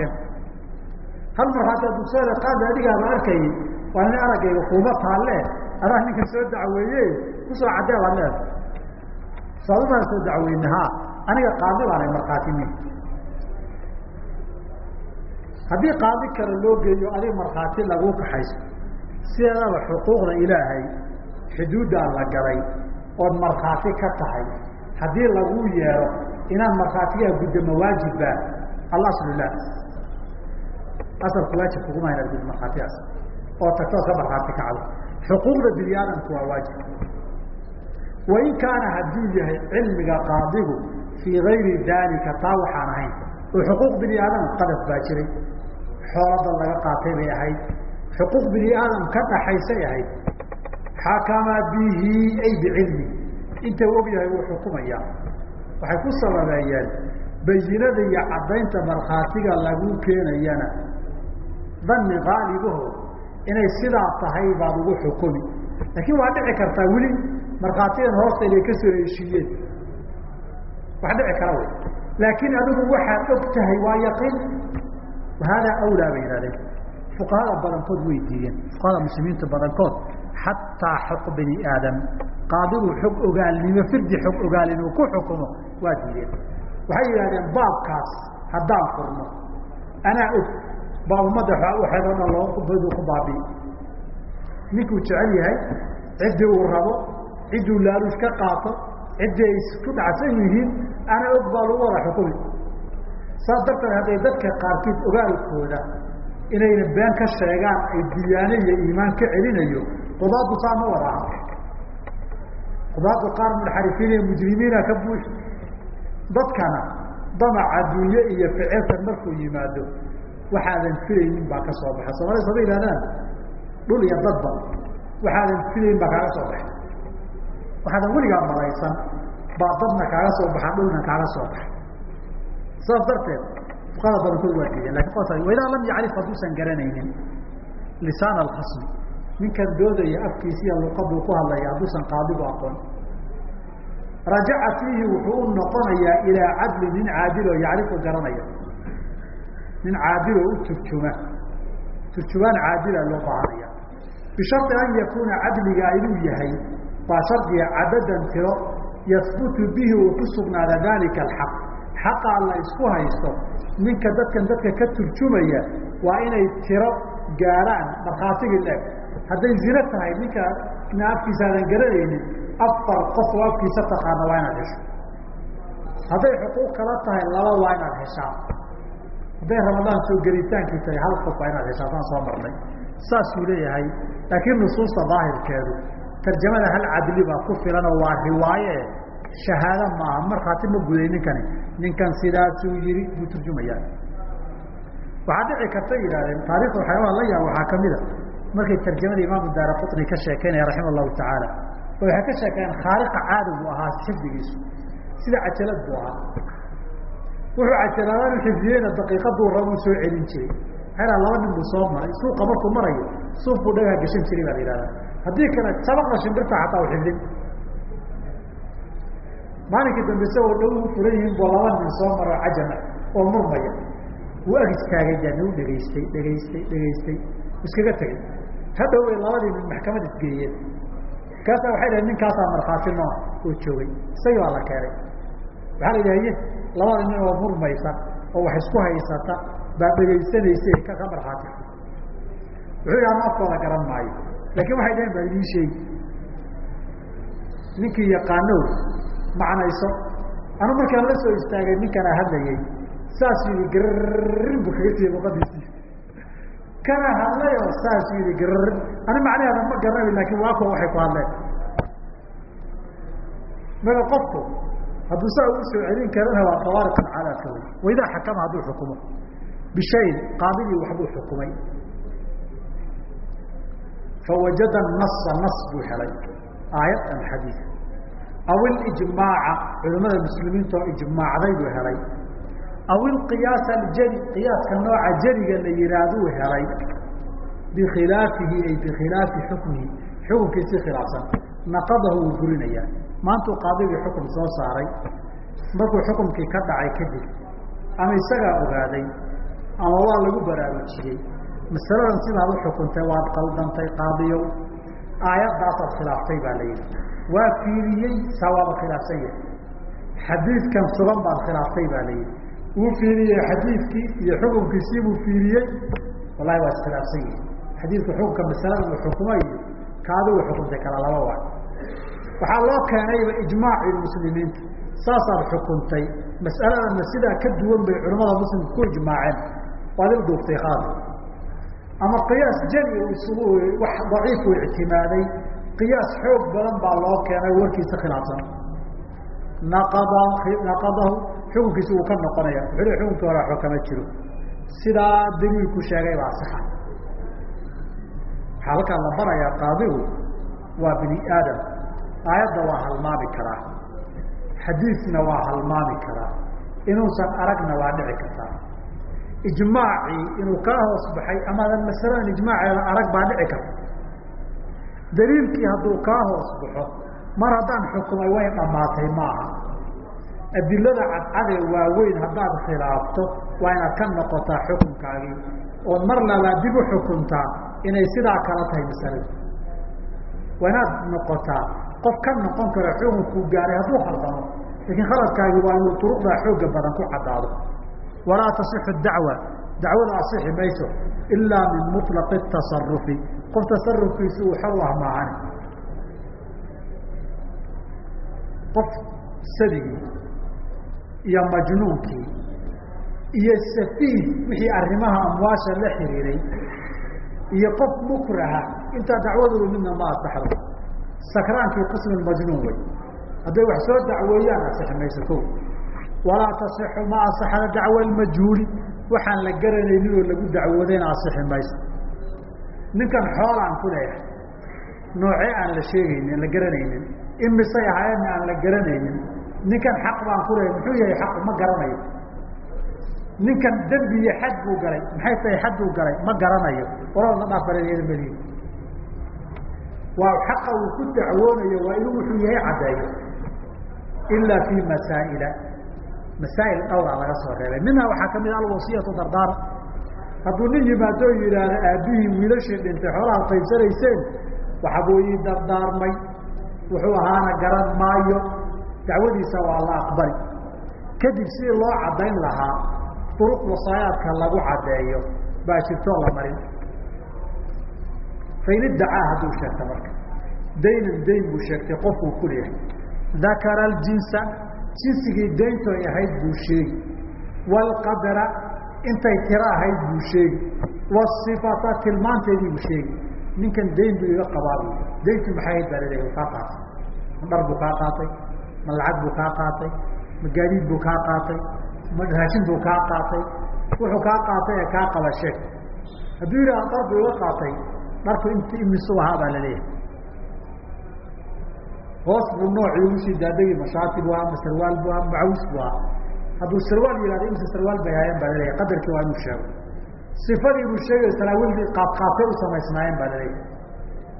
hal markhaati hadduu soo qaadi adigaaba arkayay waa nin araggayga kuuma taalle adaa ninkan soo dacweeye ku soo caddee baad leedahay saadubaan soo dacweyne ha aniga qaadi baanay markhaati haddii qaadi kale loo geeyo adig markhaati laguu kaxayso sideedaba xuquuqda ilaahay xuduuddaa la galay ood markhaati ka tahay haddii laguu yeero inaad markhaatigaa guddamo waajibba alaslu lah asalku waajib kuguma inaad gud markhaatigaas oo tagtoo ka markhaati kacdo xuquuqda bini aadamku waa waajib wain kaana hadduu yahay cilmiga qaadigu fii gayri daalika taa waxaan ahayn oo xuquuq bini aadam qadaf baa jiray xoolada laga qaatay bay ahayd xuquuq bini aadam ka dhaxaysay ahayd xakama bihi ay bicilmi inta og yahay wuu xukumaya waxay ku sababeeyeen bayinada iyo caddaynta markhaatiga lagu keenayana dani qaalibaho inay sidaa tahay baad ugu xukumi laakiin waa dhici kartaa weli markhaatigan hoosta inay ka soo heshiiyeen. Wax dhici kara wy laakiin adigu waxaad og tahay waa yaqiin haadaa awlaa bay yihahdeen fuqahada badankood way diideen. Fuqahada muslimiinta badankood xataa xog bani aadam qaadigu xog ogaalnimo firdi xog ogaal inuu ku xukumo waa diideen. Waxay yidhahdeen baabkaas haddaan furno. Anaa og baa ummadda waxeed o dhan loo badu ku baabi'i ninkuu jecel yahay ciddii uu rabo cidduu laaluush ka qaato ciddii ay isku dhacsan yihiin ana og baa lagu wada xukumi saas darteed hadday dadka qaarkiid ogaalkooda inayna been ka sheegaan ay diyaane iyo iimaan ka celinayo qudaaddu saa ma wada aha qudaaddu qaar munxarifiin iyo mujrimiina ka buux dadkana damac adduunye iyo ficilkan markuu yimaado waxaadan filaynin baa ka soo baxa. Soomaalida sama yihahdaan dhul iyo dadba waxaadan filayn baa kaaga soo baxay waxaadan weligaa malaysan baa dadna kaaga soo baxa dhulna kaaga soo baxa. Saas darteed fuqada badankood waa diideen laakiin waidaa lam yacrif hadduusan garanaynin lisaan alkhasmi ninkan doodaya afkiisa iyo luqaduu ku hadlaya hadduusan qaadigu aqoon. Rajaca fiihi wuxuu u noqonayaa ilaa cadli nin caadil oo yacrifu garanaya. Nin caadil oo u turjuma. Turjumaan caadila loo baahanaya bishari an yakuuna cadliga inuu yahay baa shardiga cadadan tiro yahbutu bihi uu ku sugnaada dalika alxaq. Xaqaa la isku haysto ninka dadkan dadka ka turjumaya waa inay tiro gaaraan markhaatigii leeg hadday zino tahay ninka na afkiisa garanaynin afar qof oo afkiisa taqaana waa inaad hesho. Hadday xuquuq kala tahay laba waa inaad heshaa. Hadday ramadaan soo gelitaankii tahay hal qof waa inaad heshaa saan soo marnay. Saasuu leeyahay laakiin nusuusta daahirkeedu tarjamada hal cadli baa ku filanoo waa riwaaye shahaado maaha. Markhaati ma guday ninkani. Ninkan sidaasuu yihi buu turjumayaa waxaa dhici karta yidhahdeen taarikhda waxyaabaha la yaab waxaa ka mid a. Markay tarjamada imaamu daara qutni ka sheekeynaya raxima allahu tacaala oo waxay ka sheekeyeen khaaliqa caadigu ahaa xifdigiisu sida cajalad buu ahaa. Wuxuu cajaladaan xifdiyeyna daqiiqaduu rabuu soo celin jiray. Maxaa laba nin buu soo maray. Suuqa markuu marayo suuq buu dhagaa gashan jiray baa la yihahdaa haddii kale sabaqda shimbirta xataa u xifdin maalinkii dambe isagoo dhow u furan yihiin buu laba nin soo maro cajama oo murmaya. Wuu ag istaagay daadna u dhegaystay dhegaystay dhegaystay. Iskaga tegey hadhow ay labadii nin maxkamad isgeeyeen markaasaa waxay dhahen ninkaasaa markhaati noo oo joogay. Isagii baa la keenay. Waxaa la yidhaha ye labada nin oo murmaysa oo wax isku haysata baa dhegaysanaysa ka ka markhaati. Wuxuu yidhi ama afkooda garan maayo laakiin waxay dhaheen baa idiin sheegi. Ninkii yaqaanow macnayso. Anu markaan la soo istaagay ninkanaa hadlayay. Saas yidhi garrin bu kaga siiyey luqadiisii kana hadlay oo saas yidhi garrin ani macnaheeda ma garanayo laakin waa kuwa waxay ku hadleen. Mada qofku hadduu saa ugu soo celin karana waa qawaariq alcaadaadka wey waidaa xakama hadduu xukumo. Bishayin qaadigii waxbuu xukumay fawajada nasa nas buu helay aayad ama xadiid aw ilijmaaca culimmada muslimiinta ijmaacday buu helay aw ilqiyaas aljeli qiyaaska nooca jeliga la yihahduu helay bikhilaafihi ay bikhilaafi xukmihi xukunkiisii khilaafsan naqadahu wuu burinayaa maantuu qaadigii xukun soo saaray markuu xukunkii ka dhacay kadib ama isagaa ogaaday ama waa lagu baraarujiyey masaladan sidaad u xukuntay waad qaldantay qaadiyow aayaddaasaad khilaaftay baa la yidhi. Waa fiiriyey saa waaba khilaafsan yahay. Xadiidkan sugan baad khilaaftay baa la yidhi. Wuu fiiriyey xadiidkii iyo xukunkiisii buu fiiriyey. Wallahi waa iskhilaafsan yihi xadiidku xukunka masalada uu xukuma iyo ka adigu xukuntay kala laba waa. Waxaa loo keenayba ijmaaci muslimiinta saasaad xukuntay. Mas'aladana sidaa ka duwan bay culamada muslimka ku ijmaaceen. Waad il duuftay khaadi ama qiyaas jeli uu isugu wax daciif uu ictimaaday qiyaas xoog badan baa loo keenay warkiisa khilaafsan. Naqada naqadahu xukunkiisa uu ka noqonaya wuxuu le xukunkii hore waxba kama jiro. Sidaa daliilku sheegay baa saxa waxaa halkaa la barayaa qaadigu waa bini aadam. Aayadda waa halmaami karaa. Xadiisna waa halmaami karaa. Inuusan aragna waa dhici kartaa ijmaacii inuu kaa hoos baxay amaadan masaladan ijmaaceeda arag baa dhici karta daliilkii hadduu kaa hoos baxo mar haddaan xukumay way dhammaatay maaha. Adilada cadcadee waaweyn haddaad khilaafto waa inaad ka noqotaa xukunkaagii oo mar labaad dib u xukuntaa inay sidaa kala tahay masaladu waa inaad noqotaa qof ka noqon karo xukunkuu gaaray hadduu khaldamo laakiin khaladkaagi waa inuu duruqdaa xooga badan ku caddaado walaa tasixu dacwa dacwada asixi mayso ilaa min muطlaqi tasarufi qof tasarufkiisa uu xor ah maahani qof sadigii iyo majnuunkii iyo safiih wixii arrimaha amwaasha la xiriiray iyo qof mukraha intaa dacwadoodu midna ma asaxdo sakraankii qismi majnuun wey hadday wax soo dacweeyaan asixi mayso walaa tasixu ma asaxda dacwa almajhuuli. Waxaan la garanaynin oo lagu dacwoodayna asixi mayso ninkan xoolaan ku leeyahay noocee aan la sheegaynin la garanaynin? Imisay ahaayeenna aan la garanaynin? Ninkan xaq baan ku leeyahay muxuu yahay xaq? Ma garanayo. Ninkan dembi iyo xad buu galay maxay tahay xadduu galay? Ma garanayo. Oradna dhaafareedyada madiina waa xaqa uu ku dacwoonayo waa inuu wuxuu yahay caddeeyo. Ilaa fii masaa'ila masaa'il dhowraa laga soo reebay. Minhaa waxaa ka mid a alwasiyatu dardaar hadduu nin yimaado yidhaahdo aabbihii wiilashii dhintay xoolaha qaybsanayseen waxabuu ii dardaarmay. Wuxuu ahaana garan maayo. Dacwadiisa waa la aqbali. Kadib sidii loo caddayn lahaa duruq wasaayaadka lagu caddeeyo baa jirtoo la marin. Fain iddacaa hadduu sheegta marka. Daynan dayn buu sheegtay qofkuu ku leeyahay dakara aljinsa jinsigii dayntu ay ahayd buu sheegi waalqadra intay tiro ahayd buu sheegi wasifata tilmaanteedii buu sheegi ninkan dayn buu iga qabaabu dayntu maxay ahayd baa laleeyahy kaa qaatay. Ma dhar buu kaa qaatay? Ma lacag buu kaa qaatay? Ma gaadiid buu kaa qaatay? Ma raashin buu kaa qaatay? Wuxuu kaa qaatay ee kaa qaba sheeg hadduu yidhaha dhar buu iga qaatay. Dharku int imisuu ahaa baa la leeyahay hoos buu noocii ugu sii daadegi mashaati bu ahaa ma sarwaal bu ahaa macawis bu ahaa hadduu sarwaal yihahdo imse sarwaal bay ahaayeen baa la leeyahay qadarkii waa inuu sheego sifadii buu sheegay saraawiilkii qaabqaabtay u samaysnaayeen baa la leeyahay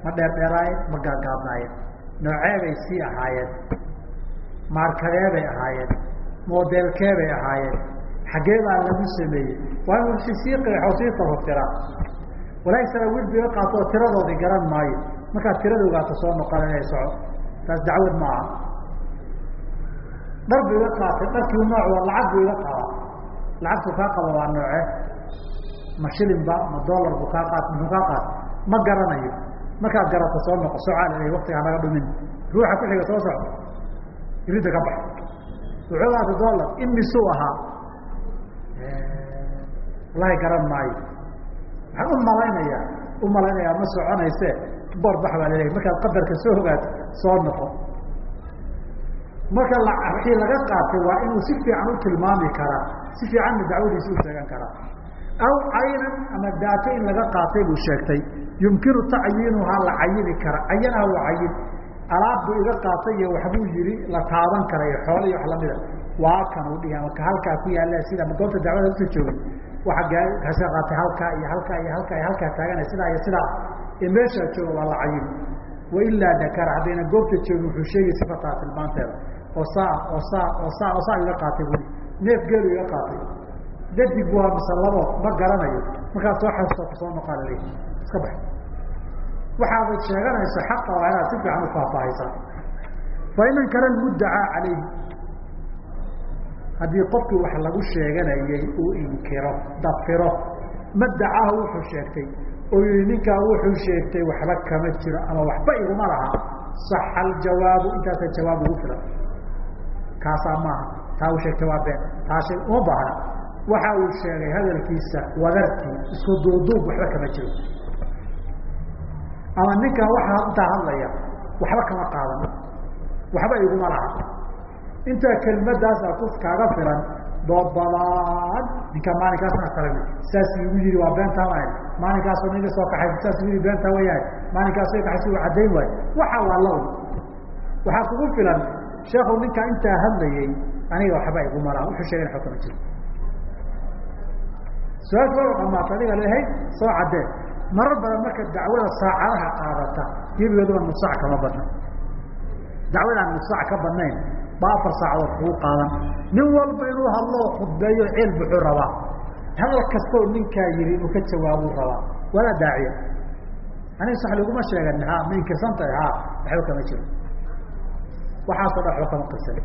ma dheerdheeraayeen ma gaagaabnaayeen noocee bay sii ahaayeen? Maarkadee bay ahaayeen? Modelkee bay ahaayeen? Xaggee lagu sameeyey? Waa inuu si sii qeexo sii tafafiraa walaahi saraawiil bu iga qaato oo tiradoodii garan maayo. Markaad tirada ogaato soo noqon inay soco taas dacwad ma aha dhar bu iga qaatay dharkii nooc lacag buu iga qabaa lacagtuu kaa qaba waa nooce ma shilinba ma dollar buu kaa qaat muxuu kaa qaatay? Ma garanayo. Markaad garato soo noqo socaal waktiga hanaga dhumin. Ruuxa ku xiga soo socdo. Iridda ka bax wuxuu qaata dollar imisuu ahaa. Wallahi garan maayo. Waxaan u malaynayaa u malaynayaa ma soconayse boor bax baa laleeyahy markaad qadarka soo hogaato soo noqo. Marka wixii laga qaatay waa inuu si fiican u tilmaami karaa si fiicanna dacwadiisa u sheegan karaa. Aw caynan ama daato in laga qaatay buu sheegtay. Yumkinu tacyiinuhaa la cayini kara cayanaha waa cayin alaab buu iga qaatay iyo waxbuu yihi la taaban karayo xoolo iyo wax lamida waa kan uu dhihi ama ka halkaa ku yaalla sida ma goobta dacwada u soo joogay waxa kasa qaatay halkaa iyo halkaa iyo halkaa iyo halkaa taagana sidaa iyo sidaa. Ee meeshaa jooga waa la cayini wailaa dakara haddayna goobta joogin wuxuu sheegay sifataa tilmaanteeda oo saa oo saa oo saa oo saa iga qaatay bui neef geelu iga qaatay. Dadig waa mise labo ma garanayo. Markaad soo xasuusto ku soo noqaa laleeyi iska bax. Waxaabad sheeganayso xaqa waa inaad si fiican u faahfaahaysaa. Fa in ankara lmuddacaa calayhi haddii qofkii wax lagu sheeganayay uu inkiro dafiro maddacahu wuxuu sheegtay oo yihi ninkaa wuxuu sheegtay waxba kama jiro ama waxba iguma laha. Saxa aljawaabu intaasa jawaab ugu filan. Kaasaa maaha. Taa u sheegtay waa been. Taa shay uma baahna. Waxa uu sheegay hadalkiisa wadartii isku duuduub waxba kama jiro. Ama ninkan waxaa intaa hadlaya waxba kama qaadan. Waxba iguma laha intaa kelimadaasa ku kaaga filan dood badaan ninka maalinkaasna kalena saas igu yihi waa beentaa ma maalinkaasoo ninka soo kaxay saas igu yihi beentaa wayahay maalinkaasoo kaxaysi u caddayn waayo waxa waa law waxaa kugu filan sheekhu ninkaa intaa hadlayay aniga waxba iguma laha wuxuu sheegay wa kama jiro. Su'aasha waa dhamaata adiga lehay soo caddee. Marar badan marka dacwada saacadaha qaadata gebigeeduba nusac kama badna. Dacwadaan nusac ka badnayn baa afar saacadood kugu qaadan. Nin walba inuu hadloo khudbeeyo ceel buxuu rabaa. Hadal kastoo ninkaa yihi inuu ka jawaabuu rabaa. Walaa daaciya aniga sax laguma sheegan ha ma inkirsan tahay ha waxba kama jiro. Waxaasoo dhan waxba kama qirsan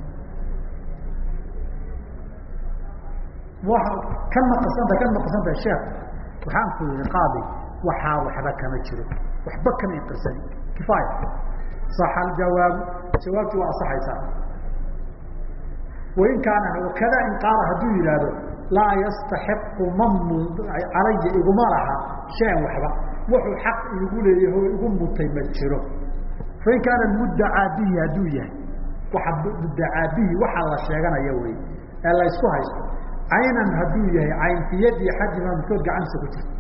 kan maqasanta kan maqasanta sheekh waxaan ku yihi qaadi waxaa waxba kama jiro. Waxba kama inqirsani kifaaya. صax aljawaabu jawaabti waa asaxaysaa wain kaana kada in qaala hadduu yidhaahdo laa yastaxiqu man calaya iguma laha shaan waxba. Wuxuu xaq iigu leeyaho igu mutay ma jiro. Fain kaana mudacaa bihi hadduu yahay. Waa mudacaa bihi waxaa la sheeganaya wey ee la haysto. Caynan hadduu yahay cayn fi yadi axadima midkood gacantiisa ku jirta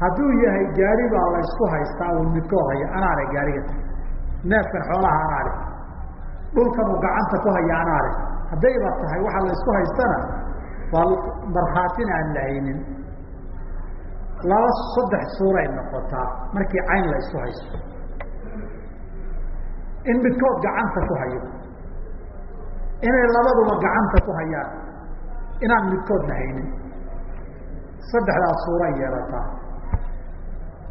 hadduu yahay gaari baa la haystaa u midkood haya anaa gaariga. Neefkan xoolaha anaa le gacanta ku haya anaa haddayba tahay waxaa la ysku haystana waa markhaatina aan lahaynin laba saddex suuray noqotaa markii cayn la ysku haysto. In midkood gacanta ku hayo. Inay labaduba gacanta ku hayaan. Inaan midkoodna haynin. Saddexdaas suuray yeelataa.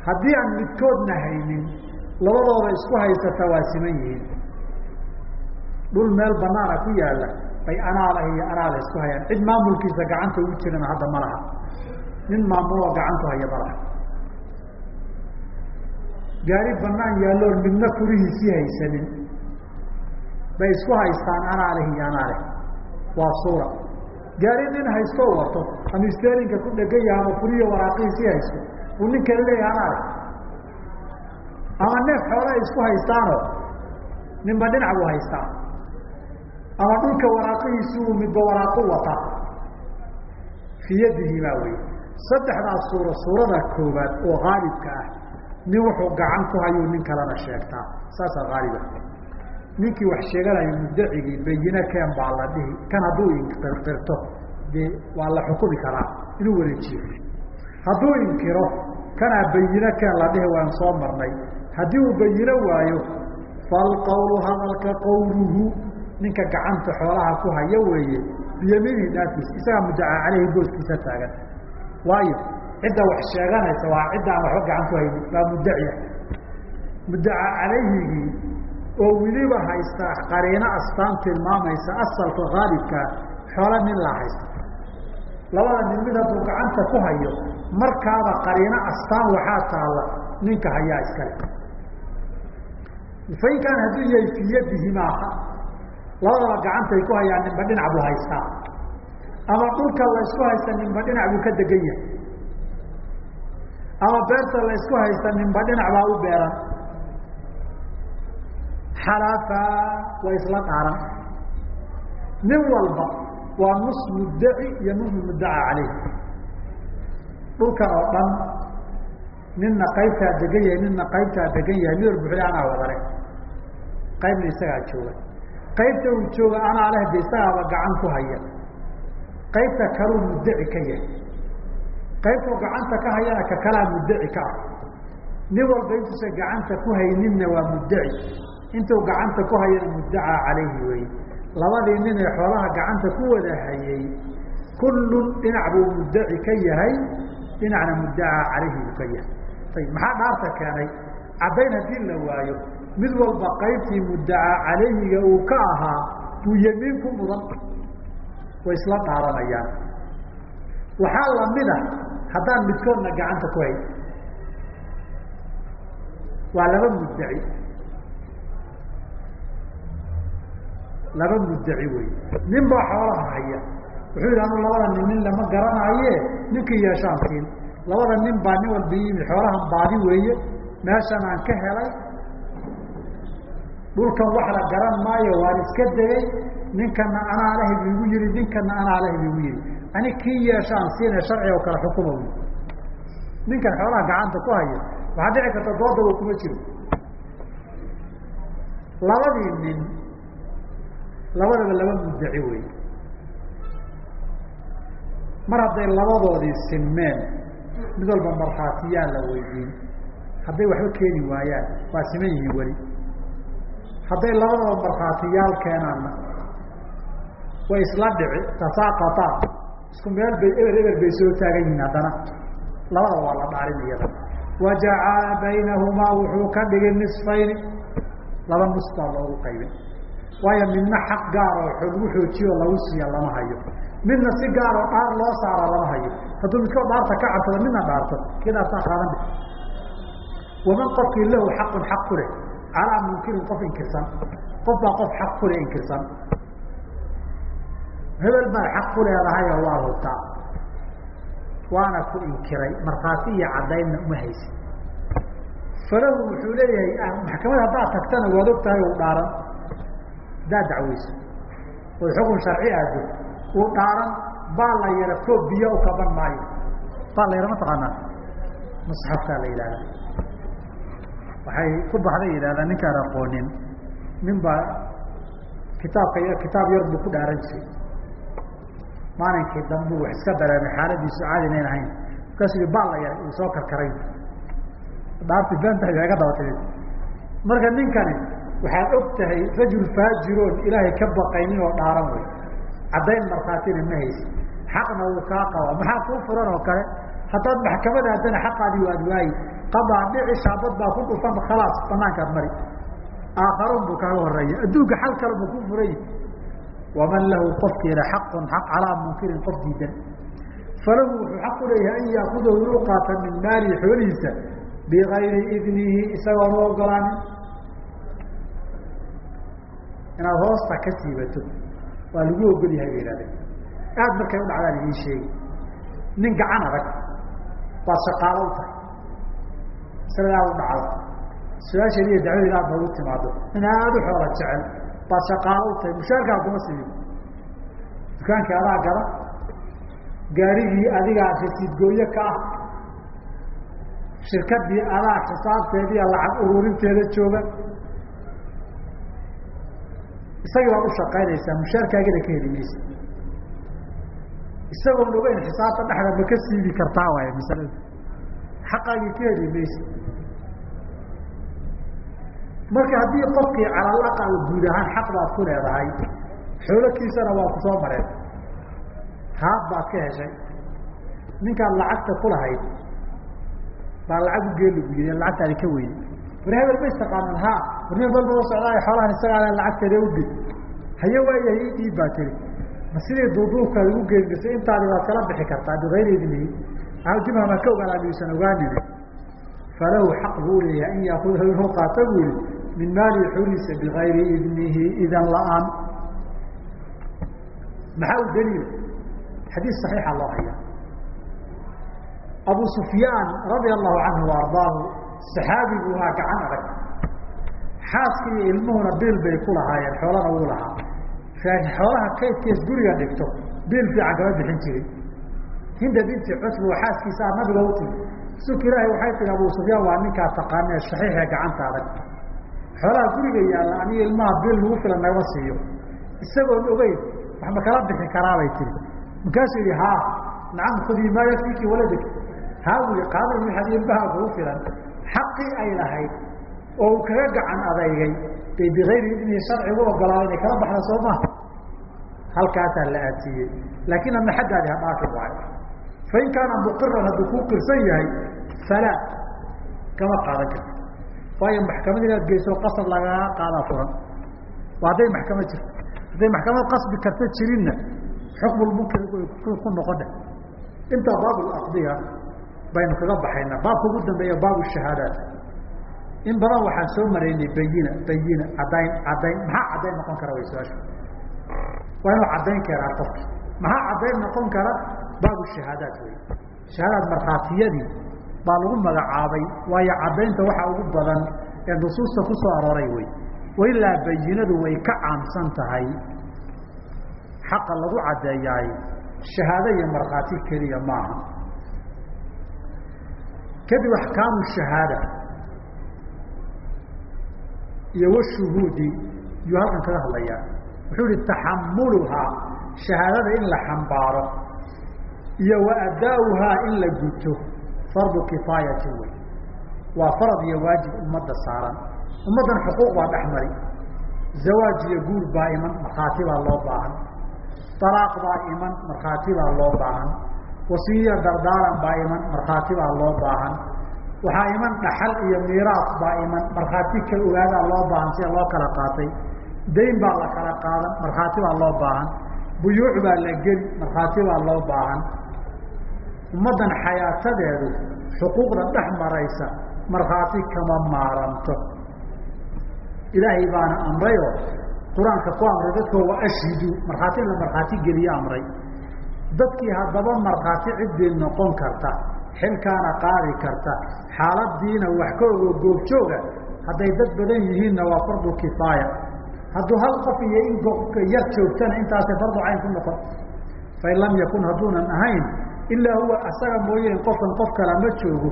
Haddii aan midkoodna haynin labadooda isku haysata waa siman yihiin. Dhul meel banaana ku yaalla bay anaala iyo anaala isku hayaan. Cid maamulkiisa gacanta ugu jirana hadda ma laha. Nin maamuloo gacantu haya ma laha. Gaari banaan yaalloon midna furihiisii haysanin. Bay isku haystaan anaaleh iyo anaaleh waa suura. Gaari nin haystoo wato ama steerinka ku dhegan yaha ama furiyo waraaqihiisii haysto uu nin kale leeyaha anaaleh ama neef xoola isku haystaanoo ninba dhinac buu haystaa ama dhulka waraaqihiisi uu midba waraaqu wataa fii yadihi baa wey saddexdaas suuro suurada koobaad oo haalibka ah nin wuxuu gacan ku hayuu nin kalena sheegtaa. Saasaa haaliba ninkii wax sheeganayo mudacigii bayine keen baa la dhihi kan hadduu inqirqirto dee waa la xukumi karaa inuu wareejiyo. Hadduu inkiro kanaa bayine keen la dhihi waan soo marnay. Haddii uu bayino waayo falqawlu hadalka qawluhu ninka gacanta xoolaha ku haya weeye biyamiinihi dhaafiis isagaa mudacaa caleyhi booskiisa taagan. Waayo cidda wax sheeganaysa waa cidda aan waxba gacan ku haynin waa mudaciya mudacaa calayhigii oo weliba haysta qariino astaan tilmaamaysa asalka haalibkaa xoola nin la haysta. Labada nin mid hadduu gacanta ku hayo markaaba qariino astaan waxaa taalla ninka hayaa iskale. Fain kaana hadduu yahay fii yadihimaa labadaba gacantay ku hayaan ninba dhinac buu haystaa. Ama dhulka la ysku haysta ninba dhinac buu ka degan yahay. Ama beerta la ysku haysta ninba dhinac baa u beeran. Xalafa waa isla dhaaran. Nin walba waa nus muddaci iyo nus muddaca caleyh. Dhulkan oo dhan ninna qaybtaa degan yahay ninna qaybtaa degan yahay mid walba wuxuu anaa wadale qaybna isagaa jooga qaybta uu jooga anaa leh de isagaaba gacan ku haya. Qaybta kaluu muddaci ka yahay. Qaybtuu gacanta ka hayana ka kalaa muddaci ka ah. Nin walba intuusa gacanta ku hayninna waa muddaci. Intuu gacanta ku hayana muddacaa calayhi wey labadii nin ee xoolaha gacanta ku wada hayay kullun dhinac buu muddaci ka yahay dhinacna muddacaa calayhi buu ka yahay. Ayib maxaa dhaarta keenay? Caddayn haddii la waayo mid walba qaybtii muddacaa calayhiga uu ka ahaa buu yemiin ku mudan. Way isla dhaaranayaan. Waxaa la mid a haddaan midkoodna gacanta ku hay waa laba muddaci. Laba muddaci wey nin baa xoolaha haya. Wuxuu yidhi anu labada nin nin lama garanaaye ninkii yeeshaan siin. Labada nin baa nin walba yimid xoolahan baadi weeye. Meeshan aan ka helay dhulkan wax la garan maayo waan iska degay. Ninkana anaa leh bigu yihi ninkana anaa leh bigu yihi ani kii yeeshaan siina sharciga oo kale xukuma wy ninkan xoolaha gacanta ku haya waxaa dhici karta doodaba kuma jiro. Labadii nin labadaba laba muddaci wey. Mar hadday labadoodii sinmeen mid walba markhaatiyaa la weydiin. Hadday waxba keeni waayaan waa siman yihiin weli hadday labadaba markhaatiyaal keenaanna way isla dhici tasaaqataa isku meel bay eber eber bay soo taagan yihiin haddana. Labadaba waa la dhaarin iyada. Wajacala baynahumaa wuxuu ka dhigay nisfayni. Laba nus baa loogu qaybin. Waayo midna xaq gaar oo lagu xoojiyo oo lagu siiya lama hayo. Midna si gaar oo dhaar loo saara lama hayo. Hadduu midkoo dhaarta ka cabsado midna dhaarto. Kii dhaartaa qaadan. Waman qofkii lahu xaqun xaq ku leh calaa munkirin qof inkirsan. Qof baa qof xaq ku leh inkirsan. Hebel baad xaq ku leedahayoo waa hubtaa waana ku inkiray markhaati iyo caddaynna uma haysin falahu wuxuu leeyahay maxkamada haddaad tagtana waad og tahay u dhaaran. Haddaad dacweyso ood xukun sharci aado uu dhaaran baa la yara koob biyo u kaban maayo. Baa la yara mataqaanaa musxafkaa la yidhahda waxay ku baxday yidhahdaa ninkaan aqoonin. Nin baa kitaabka kitaab yar buu ku dhaaran jiray. Maalinkii dambu wax iska dareemay xaaladiisu caadi inayn ahayn. Markaasuu yii baa la yaray uu soo karkaray. Dhaarti beenta iga daba timid marka ninkani waxaad og tahay rajul faajiroon ilaahay ka baqaynin oo dhaaran wey caddayn markhaatina ma haysi. Xaqna wuu kaa qaba maxaa kuu furan oo kale haddaad maxkamada haddana xaqaadii waad waayi qadaa dhici shaabad baa ku dhufan khalaas banaankaad mari. Aakharuun buu kaaga horreeya adduunka xal kale buu ku furay. Waman lahu qofkiina xaqun xaq calaa munkirin qof diidan. Falahu wuxuu xaq u leeyahay an yaakudahu inuu qaata min maalihi xoolihiisa bigayri idnihi isagoon u ogolaanin. Inaad hoosta ka siibato waa lagu ogol yahay bay ihahdeen aad markay u dhacdaan idiin sheegi. Nin gacan adag baad shaqaalo u tahay. Masalada aad u dhacdo su'aasheeda iyo dacwadeeda aad noogu timaado. Nin aad u xoola jecel baad shaqaalo u tahay mushaarkaa kuma siiyo dukaankii adaa gada gaarigii adigaa rasiidgooye ka ah. Shirkadii adaa xisaabteediiya lacag ururinteeda jooga. Isagii baad u shaqaynaysaa mushaarkaagina ka heli maysa isagoon ogeyn xisaabta dhexda ma ka siibi kartaa waay masaladu xaqaagii ka heli maysa. Marka haddii qofkii calal aqal guud ahaan xaq baad ku leedahay xoolokiisana waa ku soo mareen. Haad baad ka heshay. Ninkaad lacagta ku lahayd baa lacag u gee lagu yiri lacagtaadi ka weyne war hebel ma istaqaanan ha war nin balba socdaay xoolahan isagaa lacagteeda uge haye waayahay i dhiib baa ma sidii duuduubkaad ugu geengisa intaadi waad kala bixi kartaa bigayri idnihi jimhama ka ogaanaa miyuusan falahu xaq buu leeyahay an yaakudahu inuu qaata buu yihi min maalihi xoliisa bigayri idnihi idan la'aan maxaa u daliila xadiis saxiixa loo haya. Abu sufyaan radia allahu canhu ardaahu saxaabigu ahaa gacan adag. Xaaska iyo ilmuhuna biil bay ku lahaayeen xoolana wuu lahaa xoolaha kaydkees guriga dhigto biil fiican kama bixin jirin hinda binti cutba oo xaaskiisa a nabiga u timi. Rasuulka ilaahi waxay tihi abu sufyaan waa ninkaa taqaanee saxiixee gacanta adag xoolaha guriga yaalla aniga ilmaha biil nagu filan nagama siiyo. Isagoon ogeyn wax ma kala bixi karaabay tiri markaasuu yihi haa nacam khudii maa yakfiki waladak haa buu yihi qaada waxaad ilmaha kugu filan. Xaqii ay lahayd oo uu kaga gacan adeygay bay bigayri idnihi sharcigu ogolaada inay kala baxda soo maha halkaasaa la aadsiiyey laakiin ama xaggaadi ha waayo. Fain kaana muqiran hadduu kuu qirsan yahay falaa kama qaadan karti waayo maxkamad inaad geyso qasab lagaga qaadaa furan. Waa hadday maxkamad jirto hadday maxkamad qasbi karta jirinna xukmulmunkir ku noqon dheh intaa baabulaqdiya baynu kaga baxaynaa. Baabka ugu dambeeya baabu shahaadaat in badan waxaan soo maraynay bayina bayina caddayn caddayn maxaa caddayn noqon kara way su'aasha waa inuu caddayn keenaa qofki maxaa caddayn noqon kara baabu shahaadaat wey shahaadaad markhaatiyadii baa lagu magacaabay waayo caddaynta waxa ugu badan ee nusuusta ku soo arooray wey wailaa bayinadu way ka caamsan tahay. Xaqa lagu caddeeyaay shahaado iyo markhaati keliya maaha. Kadib axkaamu shahaada iyo washuhuudi iyuu halkan kaga hadlayaa. Wuxuu ihi taxamuluhaa shahaadada in la xambaaro iyo wa adaauhaa in la guto fardu kifaayatin wey. Waa farad iyo waajib ummadda saaran. Ummaddan xuquuq baa dhex mari. Zawaaj iyo guur baa iman markhaati baa loo baahan. Alaaq baa iman markhaati baa loo baahan. Wasiya dardaaran baa iman markhaati baa loo baahan waxaa iman dhaxal iyo miiraas baa iman. Markhaati ka ogaadaa loo baahan sida loo kala qaatay. Dayn baa la kala qaadan markhaati baa loo baahan. Buyuuc baa la geli markhaati baa loo baahan. Ummaddan xayaatadeedu xuquuqda dhex maraysa markhaati kama maaranto. Ilaahay baana amrayoo qur'aanka ku amray dadkoo wa ashhiduu markhaati in la markhaati geliye amray. Dadkii haddaba markhaati ciddii noqon karta xilkaana qaadi karta. Xaaladiina wax ka ogo goobjooga hadday dad badan yihiinna waa fardu kifaaya. Hadduu hal qof iyo in yar joogtana intaasay fardu cayn ku noqon. Fain lam yakun hadduunan ahayn ilaa huwa asaga mooyeen qofkan qof kala ma joogo.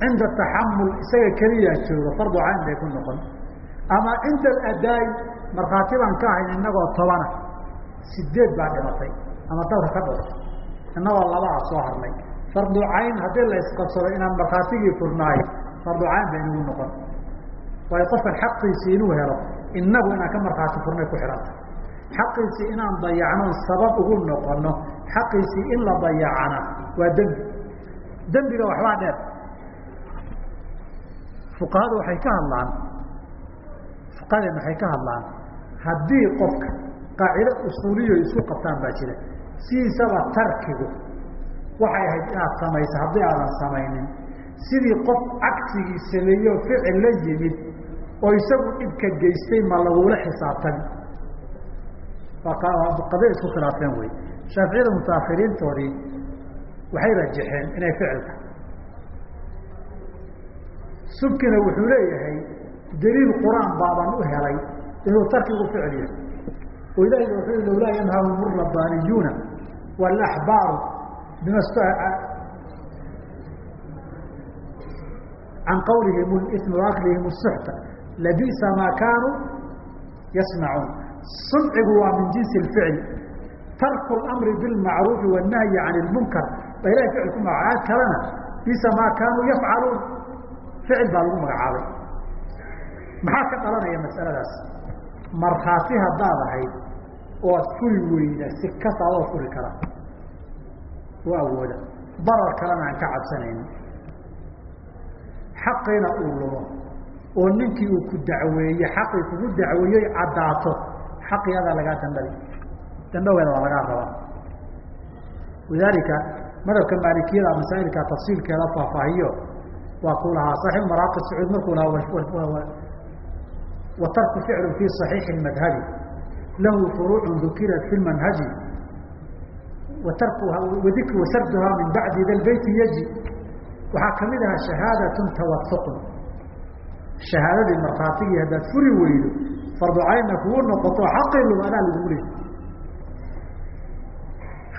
Cinda taxamul isaga keliyaa jooga fardu cayn bay ku noqon. Ama cinda aladaa'i markhaati baan ka ahayn innagoo tobana sideed baa dhimatay ama dalka ka dhowr innagoo labaa soo harnay fardu cayn haddii la isqabsado inaan markhaatigii furnaayo fardu cayn bay inagu noqon. Waayo qofkan xaqiisii inuu helo innagu inaan ka markhaati furnay ku xihanta xaqiisii inaan dayacno sabab ugu noqono xaqiisii in la dayacana waa dembi. Dembiga waxbaa dheer. Fuqahadu waxay ka hadlaan fuqahadeen waxay ka hadlaan haddii qofka qaacido usuuliyo isku qabtaan baa jira. Sidiisaba tarkigu waxay ahayd inaad samayso haddii aadan samaynin sidii qof cagsigii sameeyo ficil la yimid oo isagu dhibka geystay ma lagula xisaabtami qada isku khilaafeen wey shaaficiyada mutaakiriintoodii waxay rajaxeen inay ficilka subkina wuxuu leeyahay daliil qur'aan baaban u helay inuu tarkigu ficil yahay. Oo ilahi wuxuu lowlaa yanhahum rabbaaniyuuna walaxbaaru bima can qawlihim اlm waaklihim الsuxta labisa maa kaanuu yasnacuun suncigu waa min jinsi اficli tarku اmri biاlmacruufi wالnahyi can اlmunkar ba ilahay ficil ku magacaab kalena bisa maa kaanuu yafcaluun ficil baa lagu magacaabay maxaa ka dhalanaya masaladaas markhaati haddaad ahayd oo ad furi weyda si kasta adoo furi kara oo awooda. Barar kalena aan ka cabsanayni xaqiina uu lumo. Oo ninkii uu ku dacweeye xaqii kugu dacweeyey caddaato. Xaqii adaa lagaa dandhabi dandhaweeda waa lagaa rabaa. Lidaalika madhabka maalikiyada masaa'ilka tafsiilkeeda faahfaahiyo. Waa ku lahaa saxiib maraaqi sacuud markuu lahaa wa tarku ficlu fii صaxiixi madhabi. Lahu furuucu dukirat fi manhaji wasarduhaa min bacdi da beyti yaji. Waxaa ka mid ahaa shahaadatun tawasuqun shahaadadii markhaatigii haddaad furi weydo fardu caynna kugu noqoto xaqii lumadaa lagugu leey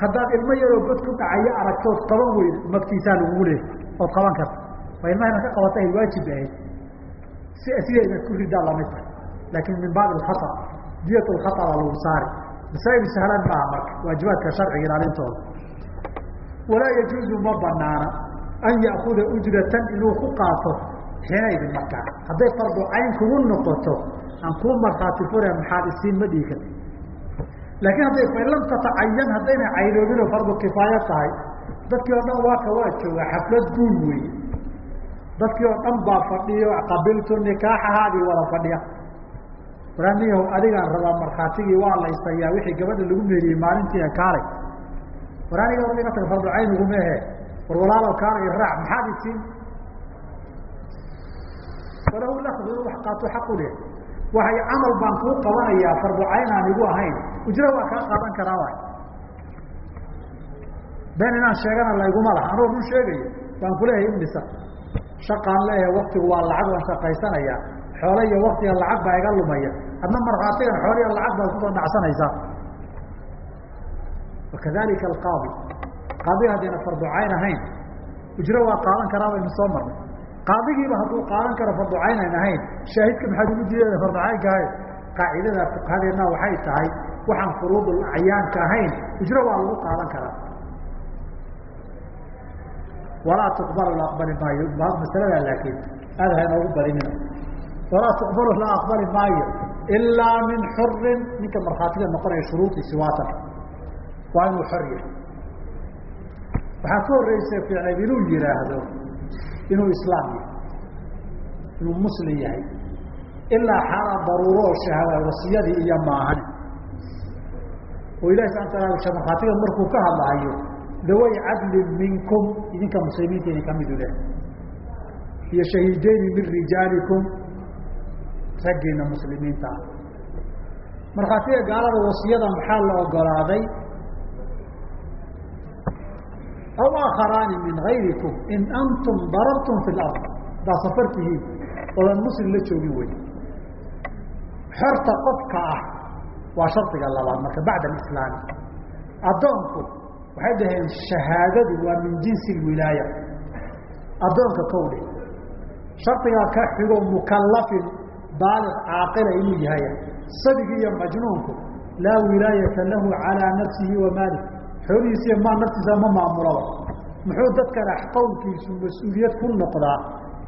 haddaad ilmo yaroo god ku dhacayo aragtood qaban weydo magtiisaa lagugu leey ood qaban karta waa ilmaha ka qabata ay waajib ahayd. Si sida inaad ku ridaa la mid tahay laakiin min baabi alkhata diyat lkhata baa lagu saari masaa'il sahlan maaha marka waajibaadka sharciga ilaalintooda walaa yajuuzu ma banaana an ya'kuda ujratan inuu ku qaato xiinaydin markaa hadday fardu cayn kugu noqoto aan kuu markhaati fure maxaad isiin ma dhihi karti laakiin hadday fain tatacayan haddayna caynoobin oo fardu kifaayo tahay dadkii oo dhan waaka waa joogaa xaflad guul weeye dadkii oo dhan baa fadhiyo qabiltu nikaaxahaadii wada fadhiya waraniyahow adigaan rabaa markhaatigii waa laysayaa wixii gabadha lagu meeriyey maalintiina kaalay war aniga iga taga fardu cayn iguma ahe. War walaalow kaala i raac maxaad isiin walahu lafdu inuu wax qaato xaq u leh. Waxay camal baan kuu qabanayaa fardu cayn aan igu ahayn. Ujro waa kaa qaadan karaa waay. Been inaan sheegana layguma laha. Anoo run sheegayo baan kuleeyahay imisa shaqaan leeyahay waktigu waa lacag waan shaqaysanaya xoole iyo waktiga lacag baa iga lumaya. Adna markhaatigan xoole iyo lacag baad ku soo dhacsanaysaa wakadalika alqaadi. Qaadiga haddayna farducayn ahayn. Ujro waa qaadan karaa baynu soo marnay. Qaadigiiba hadduu qaadan karo farducaynayn ahayn shaahidka maxaad ugu diidada farducaynkahay qaacidada fuqahadeenna waxay tahay waxaan furuudul acyaanka ahayn ujro waa lagu qaadan karaa. Walaa tuqbalu la aqbali maayo masaladaa laakiin aada ha inoogu badinina walaa tuqbalu la aqbali maayo ilaa min xurin ninka markhaatiga noqonaya shuruudiisi waatan waa inuu xor yahay. Waxaa ka horreysa ficnayb inuu yihaahdo inuu islaam yahay inuu muslim yahay ilaa xaala daruuro oo shahaada wasiyadii iyo maahan oo ilahi subana wataala markhaatiga markuu ka hadlahayo daway cadlin minkum idinka muslimiinta idin kamidu leh iyo shahiideyni min rijaalikum raggiina muslimiinta. Ah markhaatiga gaalada wasiyada maxaa la ogolaaday aw aakharaani min gayrikum in antum darabtum fi lard haddaa safar tihiin muslim la joogin wey xorta qofka ah waa shardiga labaad marka bacda alislaami addoonku waxay dhaheen shahaadadu waa min jinsi lwilaaya addoonka kowdhe shardigaa ka xigo mukallafin baaliq caaqila inuu yahay. Sabigi iyo majnuunku laa wilaayata lahu calaa nafsihi wa maalik xoolihiisa iyo maa naftiisa ma maamulaba. Muxuu dadkan qowlkiisu mas'uuliyad ku noqdaa?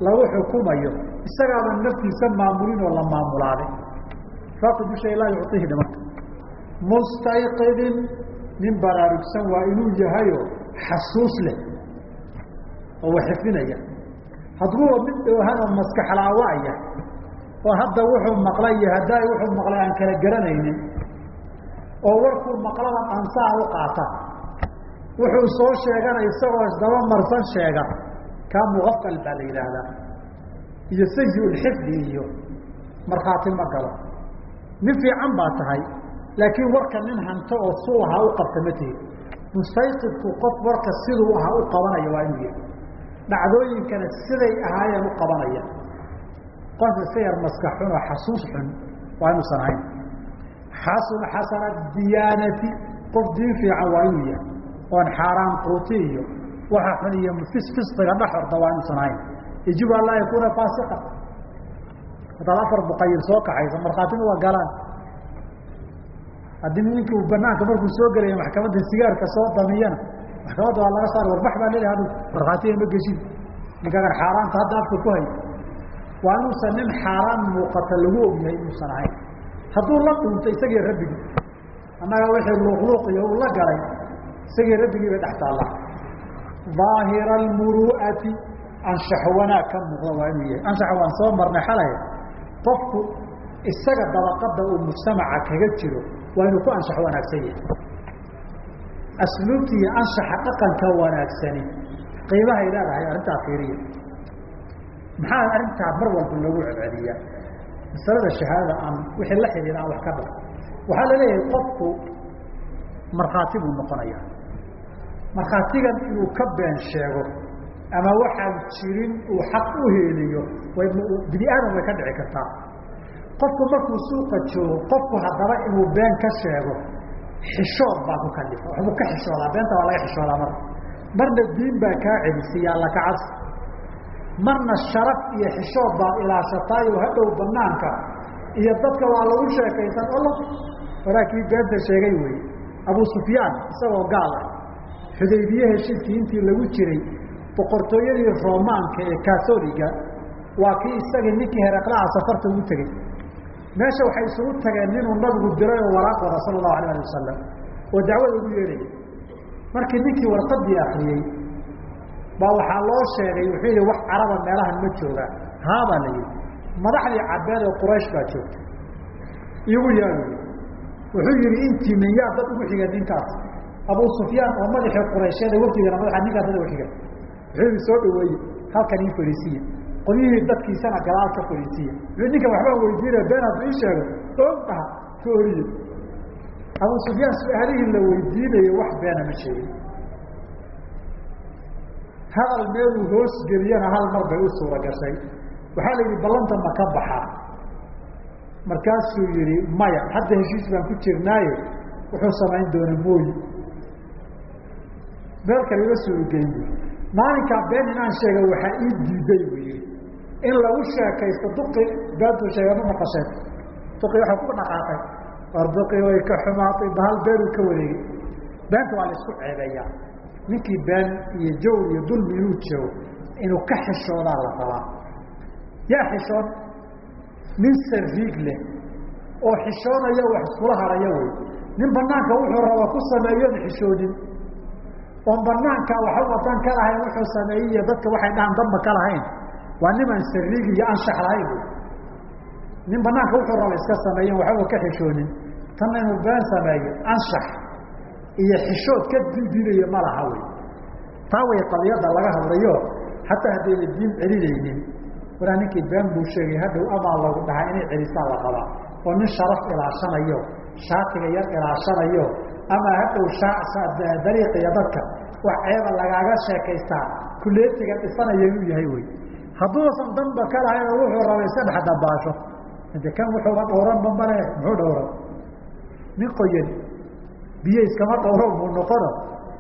Lagu xukumayo isagaaban naftiisa maamulin oo la maamulaaday faaqi bishay laa yuciihi dhimanka mustayqidin nin baraarugsan waa inuu yahayo xasuus leh oo wa xifdinaya. Hadduuba mid dhowhan oo maskaxlaawaya oo hadda wuxuu maqlay iyo haddaa wuxuu maqlay aan kala garanaynin oo warkuu maqlaba ansaar u qaata. Wuxuu soo sheegana isagoo isdaba marsan sheega kaa muqafal baa la yidhaahdaa. Iyo sayi-ulxifdi iyo markhaati ma galo. Nin fiican baa tahay laakiin warka nin hanto oo suu ahaa u qabta ma tihi mustayqidku qof warka siduu ahaa u qabanaya waa inuu yahay. Dhacdooyinkana siday ahaayeen u qabanaya qof iska yar maskax xun oo xasuus xun waa inuusan ahayn xasun xasana diyaanati qof diin fiican waa inuu yahay oon xaaraan quuti iyo waxa xun iyo fis fisqiga dhexorda waa inuusan ahayn yajibu an laa yakuuna faasiqa. Haddaad afar buqayir soo kaxayso markhaatina waa galaan. Haddii ninki uu banaanka markuu soo gelaya maxkamadda sigaarka soo damiyana maxkamadda waa laga saar warbax baa leeyahay adu markhaatiga ma geshin ninkagan xaaraanta hadda afka ku hay waa inuusan nin xaaraan muuqata lagu ogyahay inuusan ahayn hadduu la dhunto isagii rabbigii annaga wixii luuqluuq iyo uu la galay isagii rabbigii bay dhex taallaa daahira almuru'ati anshaxo wanaag ka muuqda waa inuu yahay. Anshaxa waan soo marnay xalay. Qofku isaga dabaqada uu mujtamaca kaga jiro waa inuu ku anshax wanaagsan yahay. Asluubta iyo anshaxa dhaqanka wanaagsani qiimahay leedahay arrintaa fiiriya maxaa arrintaa mar walba loogu celceliyaa masalada shahaadada aan wixii la xidhiira aan wax ka dhao waxaa la leeyahay qofku markhaati buu noqonayaa. Markhaatigan inuu ka been sheego ama waxaan jirin uu xaq u heeliyo bini aadam way ka dhici kartaa. Qofku markuu suuqa joogo qofku haddaba inuu been ka sheego xishood baa ku kalifa waxbuu ka xishoodaa beenta waa laga xishoodaa marka. Marna diin baa kaa celisay alla ka cabsi marna sharaf iyo xishood baad ilaashataayo hadhow banaanka iyo dadka waa lagu sheekaysan olo walaakii beenta sheegay wey abu sufyaan isagoo gaal ah. Xudaybiye heshiiskii intii lagu jiray boqortooyadii romaanka ee katoliga waa kii isagii ninkii hereqlaha safarta ugu tegey meesha waxay isugu tageen ninuu nabigu diray oo waraaq wada sala allahu alayh ali wasalam oo dacwada ugu yeedhaya markii ninkii warqadii akriyey baa waxaa loo sheegay wuxuu yihi wax caraba meelahan ma joogaan haabaa la yihi madaxdii cabeed ee quraysh baa joogta igu yaadu wuxuu yihi intii min yaa dad ugu xiga ninkaas abu sufyaan oo madaxii quraysheed wafdigana madaxa ninkaas dad ugu xiga. Wuxuu yihi soo dhaweeye halkan ii fadhiisiya qolyihii dadkiisana gadaal ka fadhiisiya wuxuu ninkan waxbaan weydiinaya been hadduu ii sheego oog dhaha ka oriye abu sufyaan su'aalihii la weydiinayo wax beena ma sheegin hadal meeluu hoosgeliyana hal mar bay u suura gashay. Waxaa la yidhi ballanta ma ka baxaa markaasuu yihi maya hadda heshiis baan ku jirnaaye. Wuxuu samayn doona mooyi meel kale iga soo geydi maalinkaa been inaan sheega waxaa ii diiday buu yihi in lagu sheekaysto duqi beentuu sheega ma maqasheen duqi waxaa ku dhaqaaqay. War duqi way ka xumaatay bahal beenuu ka wareegay. Beenta waa la isku ceebeeyaa ninkii been iyo jawr iyo dulmi inuu joogo inuu ka xishoodaa la rabaa. Yaa xishoon nin sariig leh oo xishoonaya wax iskula haraya wey. Nin banaanka wuxuu raba ku sameeyon xishoonin oon banaanka waxa wadan ka lahayn wuxuu sameeyey iyo dadka waxay dhahan damba ka lahayn. Waa nimaan sariig iyo anshax lahayn wey. Nin banaanka wuxuu raba iska sameeyen waxaba ka xishoonin tanna inuu been sameeyo anshax iyo xishood ka dildilayo ma laha wey. Taa way qadiyada laga hadlayo hataa haddayna diin celinaynin walaa ninkii been buu sheegay hadhow amaa lagu dhahaa inay celisaa la rabaa oo nin sharaf ilaashanayo shaatiga yar ilaashanayo ama hadhow dariiqiya dadka wax ceeba lagaaga sheekaystaa kuleetiga dhisanaya inuu yahay wey. Hadduusan danba ka lahayn oo wuxuu raba iska de kan wuxuuba dhowranba male muxuu dhowran? Nin qoyan biyo iskama dhowro muu noqono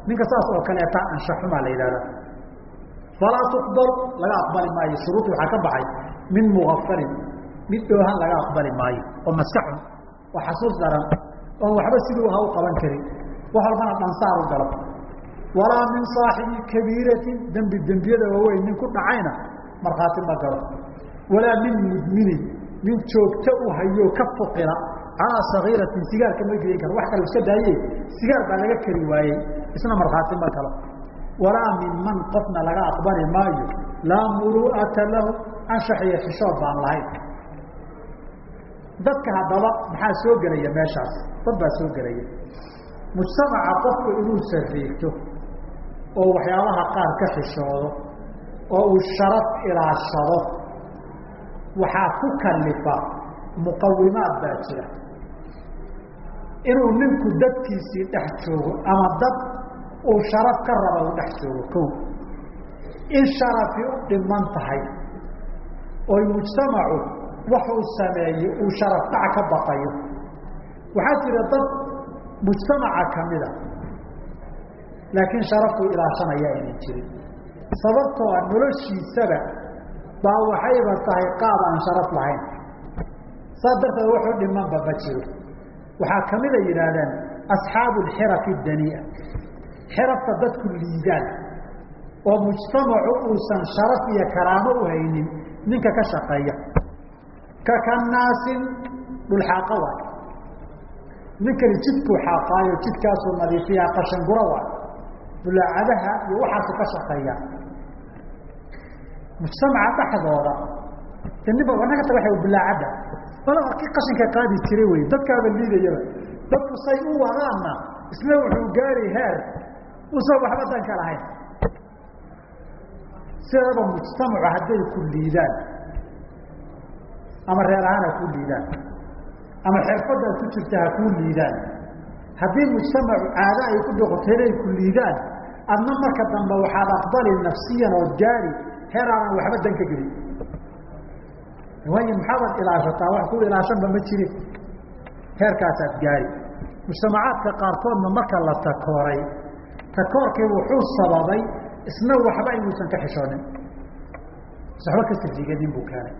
ninka saas oo kaleeta anshaxumaa la yidhahda falaa tuqbal laga aqbali maayo. Shuruudii waxaa ka baxay min muafalin mid dhoohan laga aqbali maayo oo maskaxun oo xasuus daran oon waxba siduu aha u qaban karin wax walbana dhansaar u galo. Walaa min saaxibi kabiiratin dembi dembiyada waaweyn nin ku dhacayna markhaati ma galo. Walaa min mudminin nin joogto u hayo ka fuqina calaa sagiiratin sigaarka ma geyin karo. Wax kale iska daaye. Sigaar baa laga kari waayey. Isna markhaati ma galo walaa min man qofna laga aqbali maayo. Laa muru'ata lahu. Anshax iyo xishood baan lahayn. Dadka haddaba maxaa soo gelaya meeshaas? Dad baa soo gelaya. Mujtamaca qofku inuu sariigto oo waxyaabaha qaar ka xishoodo oo uu sharaf ilaashado waxaa ku kalifa muqawimaad baa jira inuu ninku dadkiisii dhex joogo ama dad uu sharaf ka raba uu dhex joogo ko in sharafi u dhiman tahay oy mujtamacu wax uu sameeyo uu sharaf dhac ka baqayo. Waxaa jira dad mujtamaca kamida laakiin sharafuu ilaashanaya aynan jirin. Sababtoo a noloshiisaba baa waxayba tahay qaab aan sharaf lahayn. Saas darteed wuxuu dhimanba ma jiro waxaa kamida yidhaahdeen asxaabu alxirafi daniia. Xirafta dadku liidaan oo mujtamacu uusan sharaf iyo karaamo u haynin ninka ka shaqeeya. Ka kanaasin dhulxaaqa waay ninkani jidkuu xaaqaayo jidkaasuu nadiifiyaa qashangura waay bulaacadaha iyo waxaasu ka shaqeeya. Mujtamaca dhexdooda niba naga taga waa bulaacadda walaba kii qashinka qaadi jiray wey dadkaaba liidayaba dadku say u wadaanna isna wuxuu gaari heer. Usan waxba danka lahayn sidaba mujtamacu hadday ku liidaan. Ama reer ahaan ha ku liidaan. Ama xirfadaad ku jirta ha kuu liidaan. Haddii mujtamacu caado ay ku doqoto inay ku liidaan adna marka dambe waxaad aqbali nafsiyan ood gaari heer aanan waxba dan ka gelin waayo maxaabad ilaashataa wax ku ilaashanba ma jirin heerkaasaad gaari. Mujtamacaadka qaarkoodna marka la takooray. Takoorkii wuxuu sababay isna waxba inuusan ka xishoonin. Waxba ka sirjigadin buu keenay.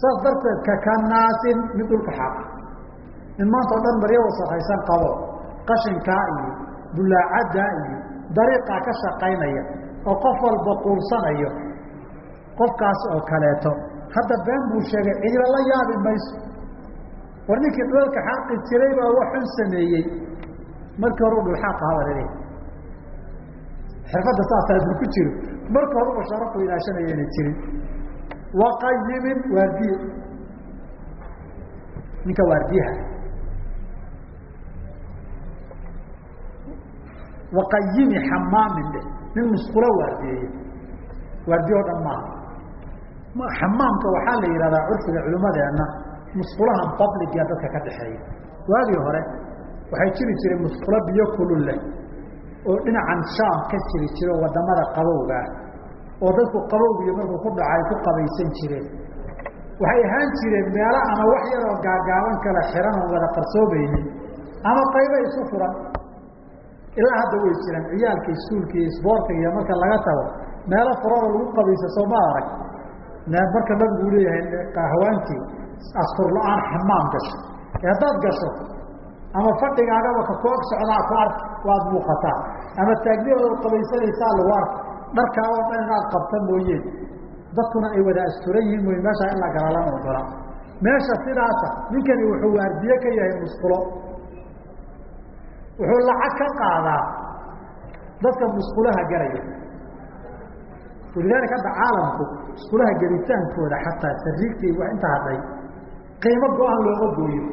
Saas darteed kakanaasin mid dhulka xaaqa in maanta o dhan maryo wasakaysan qabo. Qashinkaa iyo bulaacaddaa iyo dariiqaa ka shaqaynaya. Oo qof walba quursanayo qofkaas oo kaleeto hadda been buu sheegay cidiba la yaabi mayso. War ninkii dhulalka xaaqi jiray baa waxun sameeyey. Markii hore u dhulxaaqa habalale xirfadda saasaa dul ku jiro marka hore u sharafu ilaashanaya inay jirin waqayimin waardiye ninka waardiyaha. Waqayimi xamaamin dheh nin musqulo waardiyeeye waardiye o dhan maaha xamaamka waxaa la yidhahdaa curfiga culimmadeenna musqulahan babliga dadka ka dhexeeya. Waagii hore waxay jiri jireen musqulo biyo kulul leh oo dhinacan shaam ka jiri jiro waddamada qabowga ah oo dadku qabowgiyo markuu ku dhaco ay ku qabaysan jireen. Waxay ahaan jireen meelo ama wax yaroo gaagaaban kala xiran oon wada qarsoomaynin ama qaybo isu furan. Ilaa hadda way jiraan ciyaalka iskuulka iyo isboortiga iyo marka laga tago meelo furanoo lagu qabaysa soo ma arag marka nabigu leeyahay haweentii astur la'aan xamaam gasho ee haddaad gasho ama fadhigaagaba ka ku ag socdaa ku ark waad muuqataa. Ama taagniyooda qabaysanaysaa lagu ark. Dharkaagoo dhan inaad qabta mooyeen dadkuna ay wada asturan yihiin mooye meeshaa in la gala lama ogola. Meesha sidaasa ninkani wuxuu waardiye ka yahay musqulo. Wuxuu lacag ka qaadaa. Dadka musqulaha galaya walidaalika hadda caalamku musqulaha gelitaankooda xataa sariigtii wax inta hadhay qiimo go'aan looma gooyo.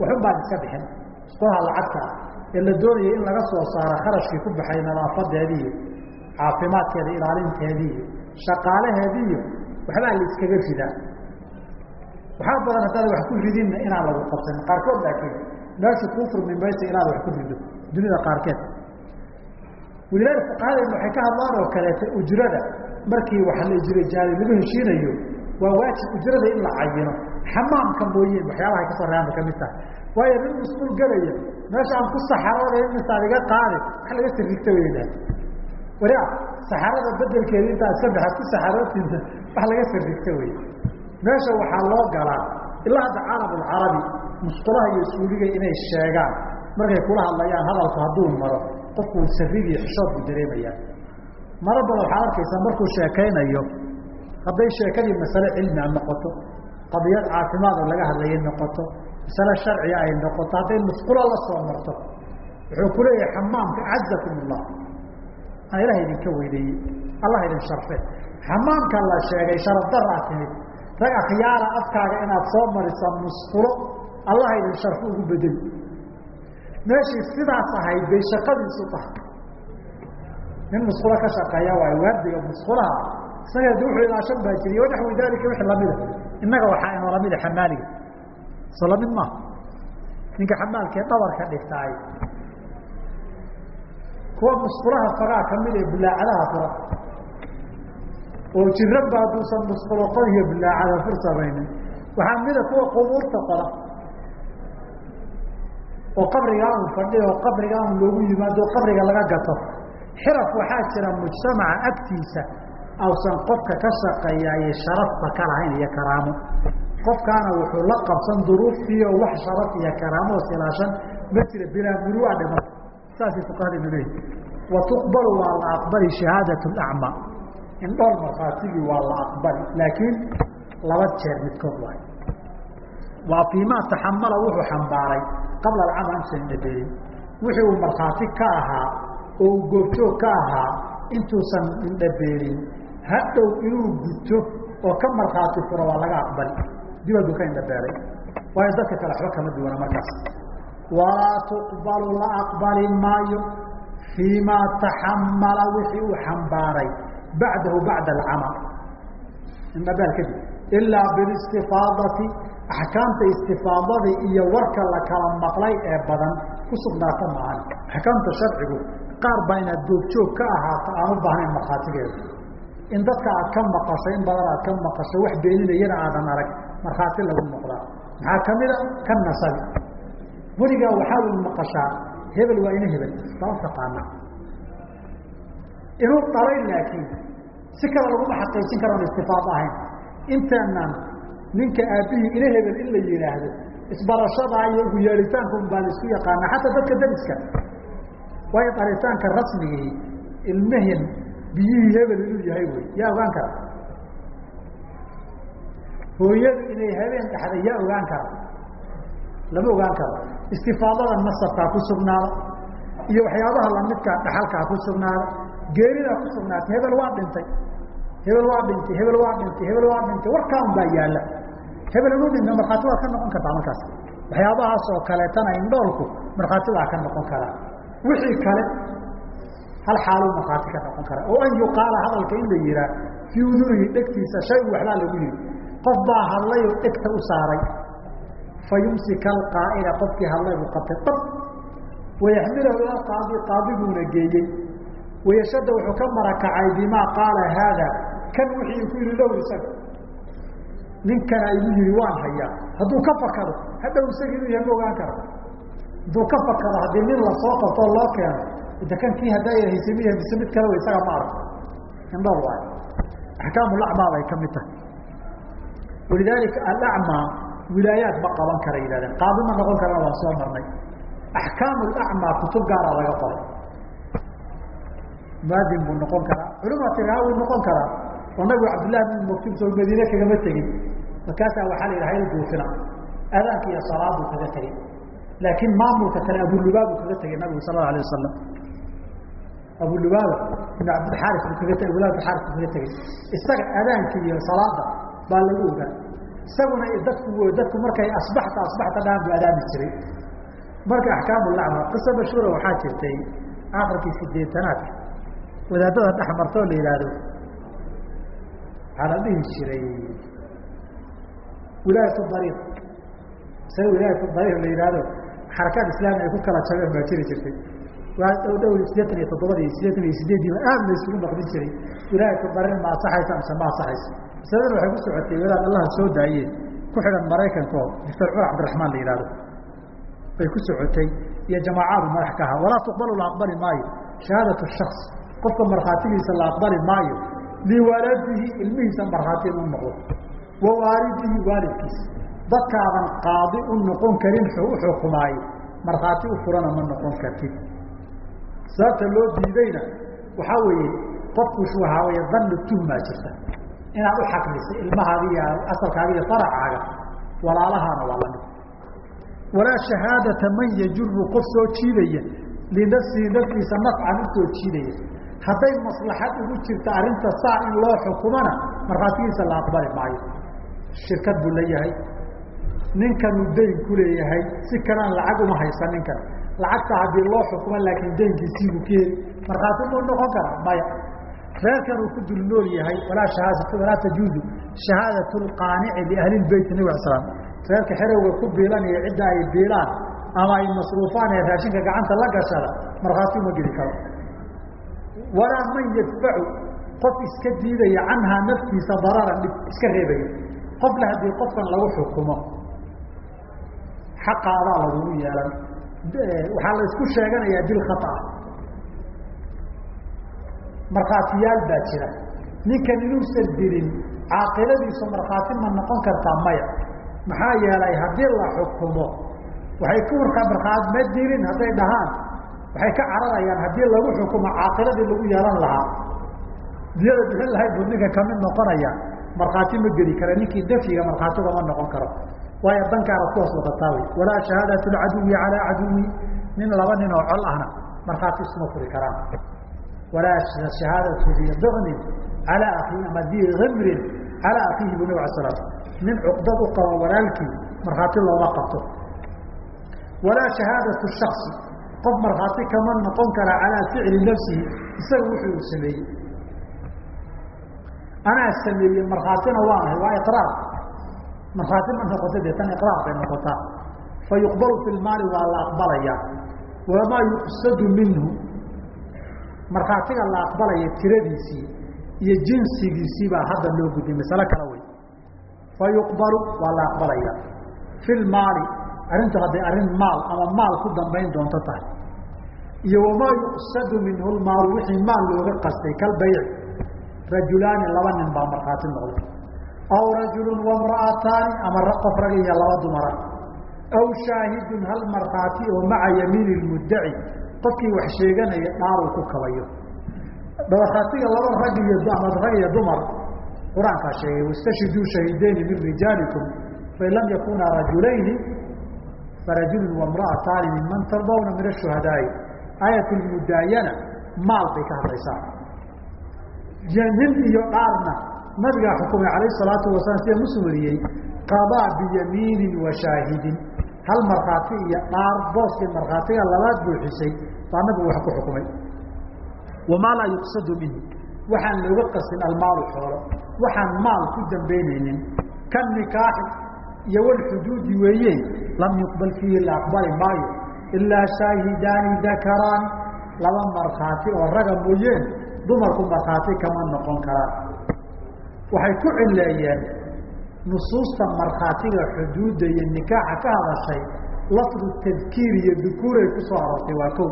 Waxun baan iska bixin. Musqulaha lacagta. Ah ee la doonayay in laga soo saaro kharashkii ku baxay nadaafadeedii iyo caafimaadkeeda ilaalinteedii iyo shaqaalaheedii iyo waxbaa la iskaga ridaa waxaa badan haddaada wax ku ridinna inaan lagu qabsanin qaarkood laakiin meesha kuu furmi maysa inaad wax ku rido. Dunida qaarkeed walilaali fuqahadeena waxay ka hadlaan oo kaleeta ujrada. Markii waxa la ijra jaari lagu heshiinayo waa waajib ujrada in la cayino. Xamaamka mooyeen waxyaabaha ka soo reeanba ka mid tahay waayo nin musquul gelaya meesha aan ku saxarooday imisaad iga qaadi wax laga sirrigta weydaa waria saxarada bedelkeeda intaa iska baxaad ku saxarootinta wax laga sirrigta wey meesha waxaa loo galaa ilaa hadda caalamulcarabi musqulaha iyo suuliga inay sheegaan. Markay kula hadlayaan hadalku hadduu maro qofku sarigi xishood buu dareemayaa. Maro badan waxaad arkaysaa markuu sheekaynayo hadday sheekadii masale cilmi a noqoto qadiyad caafimaad oo laga hadlayay noqoto masale sharciga ay noqoto hadday musqulo la soo marto wuxuu ku leeyahay xamaamka cazakum ullah aan ilaha idinka weyneeyey allah idin sharfe. Xamaamka la sheegay sharaf daraa timid. Rag akhyaara afkaaga inaad soo marisa musqulo allah idin sharfo ugu bedeli meeshii sidaas ahayd bay shaqadiisu tahay. Nin musqulo ka shaqeeya waay waardiga musqulaha. Isaga de wuxuu ilaashan baa jiriy wanaxwi daalika wixii lamida innaga waxaa inoo lamida xamaaliga soo la mid maaha ninka xamaalkee dhabarka dhigtaay. Kuwa musqulaha fagaa ka mid ee bilaacadaha fura. Oo jiranba hadduusan musqulo qon iyo bilaacada fur samaynin waxaa mida kuwa qubuurta qoda oo qabrigaa un fadhiya oo qabrigaa un loogu yimaado qabriga laga gato. Xiraf waxaa jira mujtamaca agtiisa ausan qofka ka shaqeeyaaye sharafba ka lahayn iyo karaamo. Qofkaana wuxuu la qabsan duruuftii oo wax sharaf iyo karaamo silaashan ma jira bilaa murua dhima saasay fuqahadaynu leeyihi wa tuqbalu waa la aqbali shahaadat acma. In dhowr markhaatigii waa la aqbali laakiin laba jeer midkood waay waa fiimaa taxamala wuxuu xambaaray qabla alcamal intuusan indhabeelin wixii uu markhaati ka ahaa oo uu goobjoog ka ahaa intuusan indhabeelin hadhow inuu guto oo ka markhaati furo waa laga aqbali. Dibaduu ka indhabeelay waayo dadka kale waxba kama duwana markaas. Walaa tuqbalu la aqbali maayo. Fii maa taxamala wixii uu xambaaray bacdahu bacda alcamal indhabeel kadib ilaa bilistifaadati axkaamta istifaadada iyo warka la kala maqlay ee badan ku sugnaata maahan. Axkaamta sharcigu qaar baa inaad goobjoog ka ahaato aan u baahnayn markhaatigeeda. In dadka aad ka maqasho in badan aad ka maqasho wax beeninayana aadan arag markhaati lagu noqdaa maxaa kamida ka nasabi. Weligaa waxaad maqashaa hebel waa ina hebel baa u taqaana. Inuu dhalay laakiin si kale laguma xaqiijin karoon istifaado ahayn. Intaanan ninka aabbihii ina hebel in la yihaahdo isbarashadaa iyo ugu yeelitaanka un baa la isku yaqaana xataa dadka dariska waayo dhalitaanka rasmigii ilmehen biyihii hebel inuu yahay wey yaa ogaan kara? Hooyadu inay habeen dhaxday yaa ogaan kara? Lama ogaan karo. Istifaadada nasabkaa ku sugnaada iyo waxyaabaha lamidkaa dhaxalkaa ku sugnaada geeridaa ku sugnaatay hebel waa dhintay hebel waa dhintay hebel waa dhintay hebel waa dhintay warkaan baa yaalla. Hebel inuu dhinta markhaati waad ka noqon kartaa markaas. Waxyaabahaas oo kaleetana indhoolku markhaati waa ka noqon karaa wixii kale hal xaaluu markhaati ka noqon kara oo an yuqaala hadalka in la yihaa fii udunihi dhegtiisa shaygu waxbaa lagu yihi qof baa hadlayoo dhegta u saaray. Fa yumsika alqaa'ila qofkii hadlay buu qabtay. Dab wayaxmilahu ila qaadi qaadiguuna geeyey wayashada wuxuu ka marakacay bimaa qaala haada kan wixii ku yihi low isaga ninkana igu yihi waan hayaa hadduu ka fakado hadhow isaga inuu yahay ma ogaan kara hadduu ka fakado haddii nin la soo qabto oo loo keeno ida kan haddaa haysa miya mise mid kale isaga ma arag indhool waayo axkaamulacmaa bay ka mid tahay. Walidaalika alacmaa wilaayaat ma qaban kara yihahdeen qaadi ma noqon karana waan soo marnay. Axkaamu lacmaa kutub gaara laga qoray. Muadin buu noqon karaa. Culuma tiraa noqon karaa oo nabigu cabdillahi bin maktuum soo madiine kagama tegin. Markaasaa waxaa la yidhaha il duufina aadaanka iyo salaaduu kaga tegey laakiin maamulka kale abulubaab uu kaga tegay nabigu sal ala alay wasalam abulubaaba ibn cabdilxaaris buu kaga tegey abulab xaaris buu kaga tegey isaga aadaanka iyo salaada baa lagu ogaa. Isaguna dadku dadku markay asbaxta asbaxta dhaan buu adaami jiray. Marka axkaamu lacma qisa mashhuura waxaa jirtay akrkii sideetanaadka wadaadada dhex martoo la yidhaahdo waxaa la dhihi jiray wilaayat dariiq isaga wilaayat dariiq la yidhaahdo xarakaad islaami ay ku kala jabeen baa jiri jirtay. Waa dhow dhow sideetan iyo toddobada iyo sideetan iyo sideediiba aad la isugu naqdin jiray. Wilaayat dariiq ma asaxaysa mise ma asaxayso masaladana waxay ku socotay wadaad allaha soo daayee ku xidhan maraykanka oo doctor cumar cabdiraxmaan la yidhahdo bay ku socotay iyo jamaacaadu madax ka ahaa walaa tuqbalu la aqbali maayo. Shahaadatu shaks qofka markhaatigiisa la aqbali maayo liwaladihi ilmihiisa markhaati in u noqdo wa waalidihi waalidkiisa dadkaadan qaadi u noqon karin u xukumaayo markhaati u furana ma noqon kartid sababta loo diidayna waxaa weeye qofku waxaa wey danni tuhmaa jirta inaad u iyo asalkaaga iyo faracaaga walaalahaana waa la mid walaa shahaadata man yajuru qof soo jiidaya linafsihi naftiisa nafcan u soo jiidaya hadday maslaxad ugu jirta arrinta saa in loo xukumana markhaatigiisa la aqbali maayo. Shirkad buu leeyahay ninkanuu dayn ku leeyahay si kalaan lacag uma haysan ninkan lacagta haddii loo xukumo laakiin daynkiisiibuu ka heli. Markhaati muu noqon kara maya. Reerkan uu ku dul nool yahay walaa tajuuzu shahaadatu lqaanici liahli lbeyt nabig al slam reerka xerowga ku biilanaya cidda ay biilaan ama ay masruufaan ee raashinka gacanta la gashada markhaati uma geli karo walaa man yadfacu. Qof iska diidaya canhaa naftiisa dararan dhib iska reebaya. Qofle haddii qofkan lagu xukumo xaqaadaa lagugu yeelan. Waxaa la isku sheeganayaa bil khata. Markhaatiyaal baa jira. Ninkan inuusan dilin caaqiladiisu markhaati ma noqon kartaa maya. Maxaa yeelay haddii la xukumo waxay ku warkaa markhaat ma dilin hadday dhahaan waxay ka cararayaan haddii lagu xukumo caaqiladii lagu yeelan lahaa. Diyada bixin lahayd buu ninka ka mid noqonaya markhaati ma geli kara ninkii dafyiga markhaatiga ma noqon karo. Waayo dankaanad ku hoos wadataa wey walaa shahaadatu lcaduwi calaa caduwi. Nin laba nin oo col ahna markhaati iskuma furi karaan. Walaa shahaadatu di dognin calaa akii ama di amrin calaa akiihi bu nabig ala slam nin cuqdad u qabo walaalkii markhaati looma qabto. Walaa shahaadatu shaksi qof markhaati kama noqon kara calaa ficli nafsihi isaga wuxuu uu sameeyey. Anaa sameeyey markhaatina waanahay waa iqraar. Markhaati ma noqoto dee tan iqraar bay noqotaa. Fa fi lmaali waa la aqbalayaa wamaa yuqsadu minhu. Markhaatiga la aqbalaya tiradiisii iyo jinsigiisii baa hadda loo gudiyay masale kale wey fa waa la aqbalaya. Fi lmaali arrintu hadday arrin maal ama maal ku dambayn doonto tahay. Iyo wamaa yuqsadu minhu lmaalu wixii maal looga qastay kalbayci rajulaani laba nin baa markhaati noqday. Aw rajulun wamra'ataani ama qof rag iyo laba dumara aw shaahidun hal markhaati oo maca yamiini lmuddaci. Qofkii wax sheeganaya dhaaruu ku kabayo. Markhaatiga laba rag iyo ama rag iyo dumar qur'aankaa sheegay wastashhiduu shahiideyni min rijaalikum fain lam yakuna rajulayni farajulun wamra'ataani minman tardawna min ashuhadaai aayat lmudaayana maal bay ka hadlaysaa. Nin iyo dhaarna nabigaa xukumay calayh salaatu wasalaam sida muslim wariyey qadaa biyamiinin wa shaahidin. Hal markhaati iyo dhaar booskii markhaatiga labaad buuxisay baa nabigu wax ku xukumay. Wamaa laa yuqsadu minhu. Waxaan looga qasin almaalu xoolo. Waxaan maal ku dambaynaynin. Kan nikaaxi iyo walxuduudi weeye lam yuqbal fiihi la maayo ilaa shaahidaani dakaraani laba markhaati oo raga mooyeen dumarku markhaati kama noqon karaan. Waxay ku cileeyeen nusuusta markhaatiga xuduudda iyo nikaaxa ka hadashay lafdu tadkiir iyo dukuuray ku soo aroortay waa kow.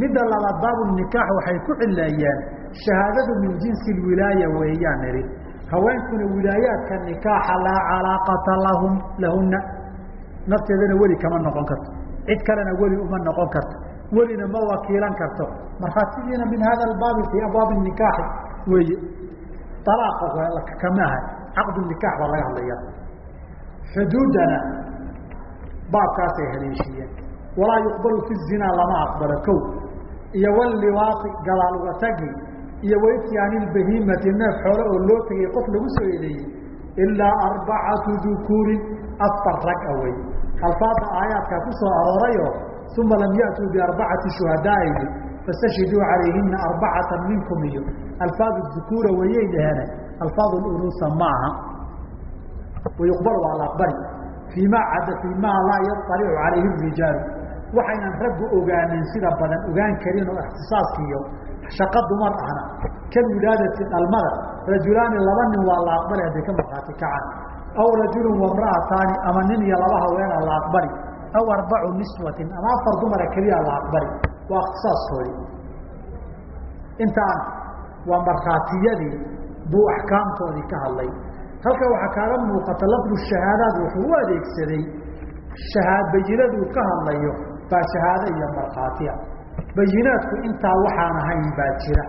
Midda labaad baabu nikaax waxay ku cileeyeen shahaadadu min jinsi lwilaaya weeyaan idhi haweenkuna wilaayaadka nikaaxa laa calaaqata lahum lahunna. Nafteedana weli kama noqon karto. Cid kalena weli uma noqon karto. Welina ma wakiilan karto. Markhaatigiina min hada albaabi fii abwaabi nikaaxi weeye. Alaaqa kama caqdu nikaax baa laga hadlaya xuduuddana baabkaasay haleeshiiyeen. Walaa yuqbalu fi zinaa lama aqbalo kow. Iyo walliwaaqi gadaal iyo waityaani lbahiimati neef xoole oo loo tegay qof lagu soo eedeeyey ilaa arbacatu dukuurin afar rag awey alfaada aayaadkaa ku soo aroorayoo uma lam yaأtuu biarbacati shuhadaa'idi fastashhiduu calayhina arbacata minkum iyo. Alfaad dukuura wayay dhaheene alfaad unuusa maaha. Wayuqbal waa la aqbali. Fii cada fii laa yaطalicu calayhi rijaalu. Waxaynan raggu ogaanin sida badan ogaan karin oo ixtisaaska iyo shaqa dumar ahna. Kan wilaadati dhalmada. Rajulaani laba nin waa la aqbali hadday ka markhaati kacaan. Aw rajulun wamra'ataani ama nin iyo laba haweena la aqbali aw arbacu niswatin ama afar dumara keliya la aqbali waa ikhtisaaskoodii intaan waa markhaatiyadii buu axkaamtoodii ka hadlay. Halka waxaa kaaga muuqata lafdu shahaadaad wuxuu u adeegsaday. Bayinaduu ka hadlayo baa shahaado iyo markhaatiya bayinaadku intaa waxaan ahayn baa jira.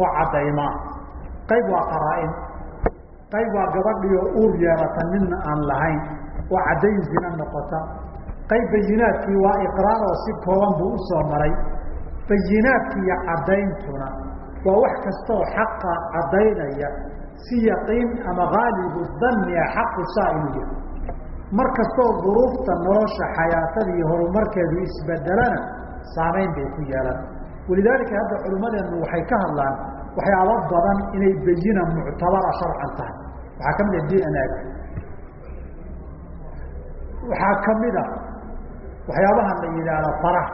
Oo caddaymaa qayb waa qaraa-in. Qayb waa gabadhiyo uur yeelata midna aan lahayn. Oo caddayn zina noqota. Qayb bayinaadkii waa iqraar oo si kooban buu u soo maray. Bayinaadki iyo caddayntuna waa wax kastaoo xaqa caddaynaya si yaqiin ama haalibu danniya xaqu saa inuu yahay mar kastoo duruufta nolosha xayaatada iyo horumarkeedu isbedelana saamayn bay ku yeelan. Walidaalika hadda culimmadeennu waxay ka hadlaan waxyaabo badan inay bayina muctabara sharcan tahay. Waxaa ka mid a d n a waxaa ka mid a waxyaabaha la yidhaahdo faraha.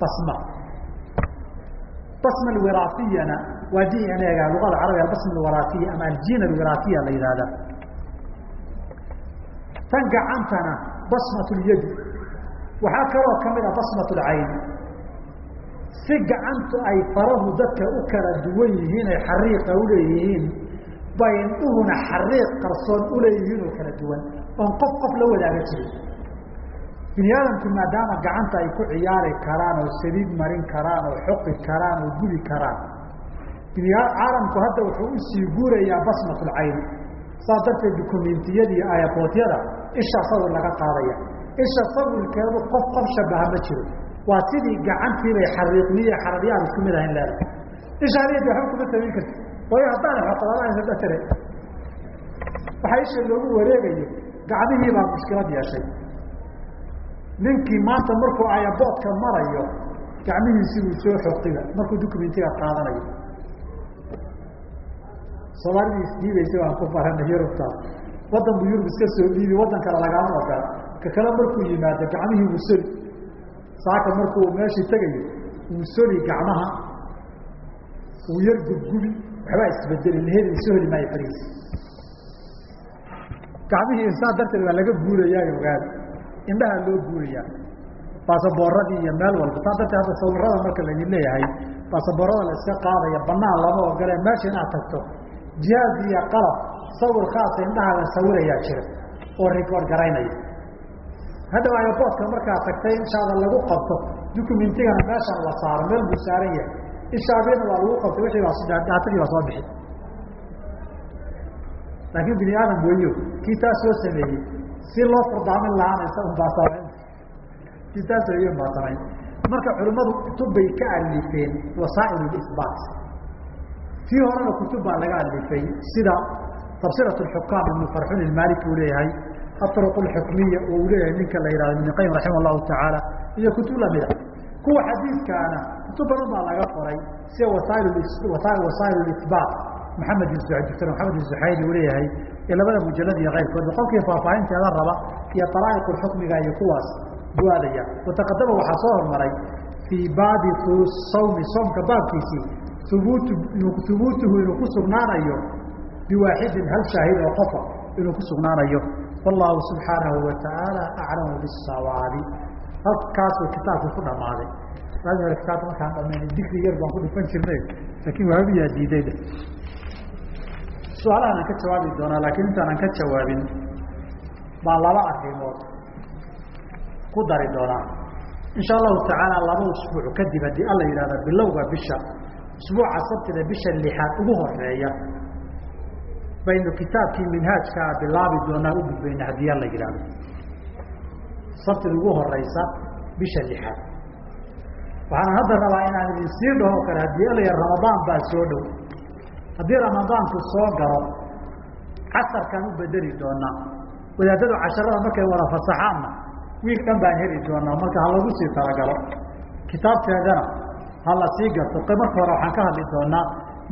Basma basma alwiraasiyana waa d n a carabiga albasma alwiraasiya ama aljin alwiraasiya la yidhahdaa tan gacantana basmat lyadi waxaa kaloo ka mid a basmat lcayni si gacantu ay farahu dadka u kala duwan yihiin ay xariiqa uleeyihiin bay indhuhuna xariiq qarsoon uleeyihiin oo kala duwan oon qof qof la wadaaga jirin. Bini aadamku maadaama gacanta ay ku ciyaari karaan oo saliid marin karaan oo xoqi karaan oo gudi karaan caalamku hadda wuxuu u sii guurayaa basmat lcayni saas darteed dukumentiyadii ayabootyada isha sawir laga qaadaya. Isha sawirkeedu qof qof shabaha ma jiro. Waa sidii gacantiibay xariiqniye xararyaad isku mid ahayn leedahay isha adiga waxba kuma samayn karti. Waayo haddaan xoqodalahaysatare waxaa isha loogu wareegayo gacmihii baa mushkilad yeeshay ninkii maanta markuu ayaboodka marayo gacmihiisi buu soo xoqiba markuu dukumentiga qaadanayo. Soomaalidii isdiibaysa waan ku baranay yurubtaas wadan buu yurub iska soo dhiibi wadan kale lagaama ogola ka kale markuu yimaado gacmihii wuu soli saaka markuu meeshii tegayo wuu soli gacmaha. Wuu yar gubgubi waxbaa isbedeli laheli soo heli maayo fariis gacmihii saa darteed waa laga guurayaa ogaada indhaha loo guurayaa. Baasaboorradii iyo meel walba. Saa darteed hadda sawirada marka laydin leeyahay baasaboorada la iska qaadaya banaan lama ogole meesha inaad tagto. Jihaaz iyo qalab sawir khaasa indhaha la sawirayaa jira oo record garaynaya. Hadda ayaboodka markaad tagtay inshaada lagu qabto dukumentigana meeshaan la saaro meel buu saaran yahay. Ishaadina waa lagu qabtay wixii baa daatadii baa soo bixi. Laakiin bini aadam weyo kii taa soo sameeyey si loo furdaamin lahaanaysa unbaa samayn kii taa sameeye unbaa samayn marka culimmadu kutub bay ka alifeen wasaa'il isbaat. Tii horena kutub baa laga alifay sida tafsirat xukaam ibnu farxun ilmaaliki uu leeyahay aruq xukmiya uu leeyahay ninka la yihahdo ibn qayim raximah llahu tacaala iyo kutub lamida kuwa xadiidkaana kutub badan baa laga qoray sida wasaa'il isbaat maxamed doctor maxamed zuxayli uu leeyahay ee labada mujalad iyo keyrkood qolkii faahfaahinteeda raba iyo alaa'iq xukmiga iyo kuwaas buu aadaya wataqadama waxaa soo hormaray fii baabi sawmi soomka baabkiisii hubuutu hubuutuhu inuu ku sugnaanayo biwaaxidin hal shaahid oo qofa inuu ku sugnaanayo. Wallahu subxaanahu watacaala aclamu bisawaabi halkaasuu kitaabkii ku dhamaaday kitaabka markaan dhamayna dikri yar baan ku dhufan jirnay laakiin waabiyaa diidayda su'aalahan aan ka jawaabi doonaa laakiin intaanan ka jawaabin baan laba arrimood ku dari doonaa. Insha allahu tacaala laba usbuuc kadib haddii alla yidhahda bilowga bisha usbuuca sabtida bisha lixaad ugu horreeya baynu kitaabkii minhaajkaa bilaabi doonaa u gudbayna haddii alla yidhahdo sabtida ugu horeysa bisha lixaad waxaan hadda rabaa inaan idin sii dhaho kale haddii alaya ramadaan baa soo dhow haddii ramadaanku soo galo casarkaan u bedeli doonaa wadaadadu casharada markay wada fasaxaanna wiil dhan baan heli doonaa marka ha lagu sii talagalo kitaabteedana ha la sii garto marka hore waxaan ka hadli doonaa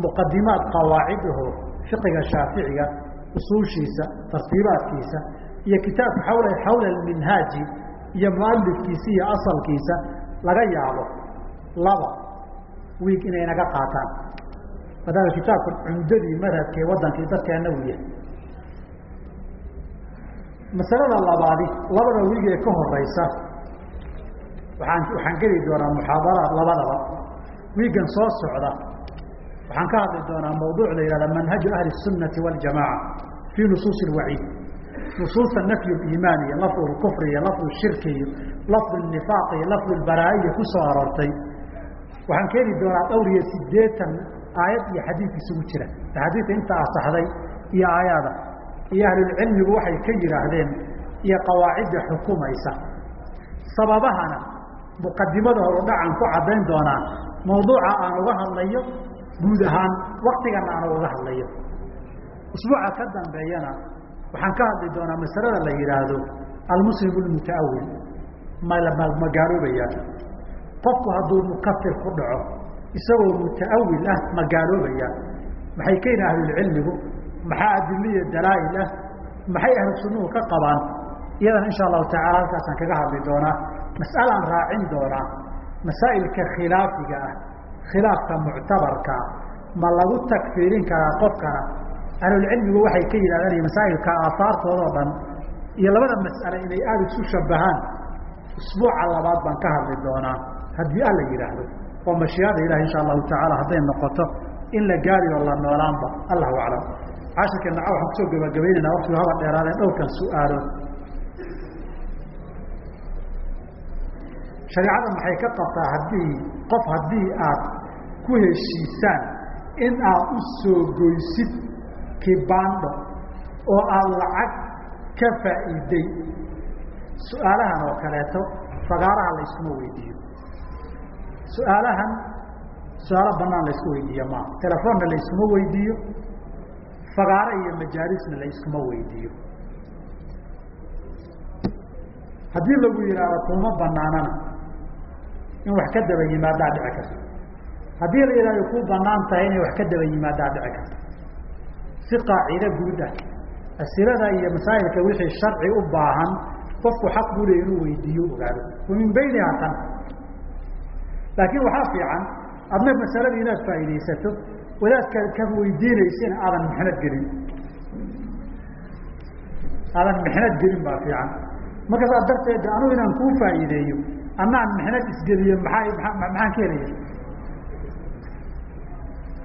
muqadimaad qawaacidaho fiqiga shaaficiga usuushiisa tartiibaadkiisa iyo kitaabka xawla alminhaaji iyo mualifkiisa iyo asalkiisa laga yaabo laba wiig inay naga qaataan. Maadaama kitaabka cumdadii madhabka ee waddankii dadkeena uu yahay. Masalada labaadi labada wiig ee ka horeysa waaan waxaan geli doonaa muxaadaraad labadaba. Wiigan soo socda waxaan ka hadli doonaa mawduuc la yihahda manhaju ahli الsunati wاljamaca fii nusuusi اlwaciid nusuusta nafyu اiimaan iyo lafdu kufri iyo lafdu shirki iyo lafdu nifaaq iyo lafdu baraa'iya ku soo aroortay waxaan keeni doonaa dhowr iyo sideetan aayad iyo xadiid isugu jira axaadiidta inta asaxday iyo aayaada iyo ahlulcilmigu waxay ka yidhaahdeen iyo qawaacidda xukumaysa sababahana muqadimada horudhacan ku caddayn doonaa mawduuca aan uga hadlayo guud ahaan waktigana aan uga hadlayo. Usbuuca ka dambeeyana waxaan ka hadli doonaa masalada la yidhaahdo almuslim lmutaawil ma qofku hadduu mukafir ku dhaco isagoo mutaawil ah ma maxay yihi ahlulcilmigu? Maxaa adiliya dalaa'il ah? Maxay ahlu ka qabaan? Iyadana insha allahu tacala halkaasaan kaga hadli doonaa mas'alaan raacin doonaa masaa'ilka khilaafiga ah khilaafka muctabarkaa ma lagu takfiirin karaa qofkana ahlulcilmigu waxay ka yidhahdeen masaa'ilka aahaartoodao dhan iyo labada mas'ale inay aada isu shabahaan usbuuca labaad baan ka hadli doonaa haddii alla yidhaahdo oo mashiiada ilahi insha allahu tacaala hadday noqoto in la gaari oo la noolaanba allahu aclam. Cashirkeena waxaan ku soo gabagabaynaynaa waktigu haba dheeraadeen dhowrkan su'aalood shareecada maxay ka qabtaa haddii qof haddii aad ku heshiisaan in aad u soo goysid kibaandho oo aad lacag ka faa'iiday su'aalahan oo kaleeto fagaaraha la yskuma weydiiyo. Su'aalahan su'aalo banaan la ysku weydiiyo maaha telefoonna la yskuma weydiiyo fagaaro iyo majaalisna la yskuma weydiiyo. Haddii lagu yidhaahdo kuma banaanana in wax ka daba yimaadaa dhici karta haddii la yidhahdo ku bannaan tahay inay wax ka daba yimaadaa dhici karta si qaacido guud ah. Iyo masaa'ilka wixii sharci u baahan qofku xaq buu leey inuu weydiiyo ogaado. Wa min bayniha tan. Laakiin waxaa fiican adna masaladii inaad faa'iidaysato wadaadkaad ka weydiinaysina aadan mixnad gelin. Aadan mixnad gelin baa fiican. Marka darteed anugu inaan kuu faa'iideeyo anaan mixnad isgeliyo maxaa maxaan ka helaya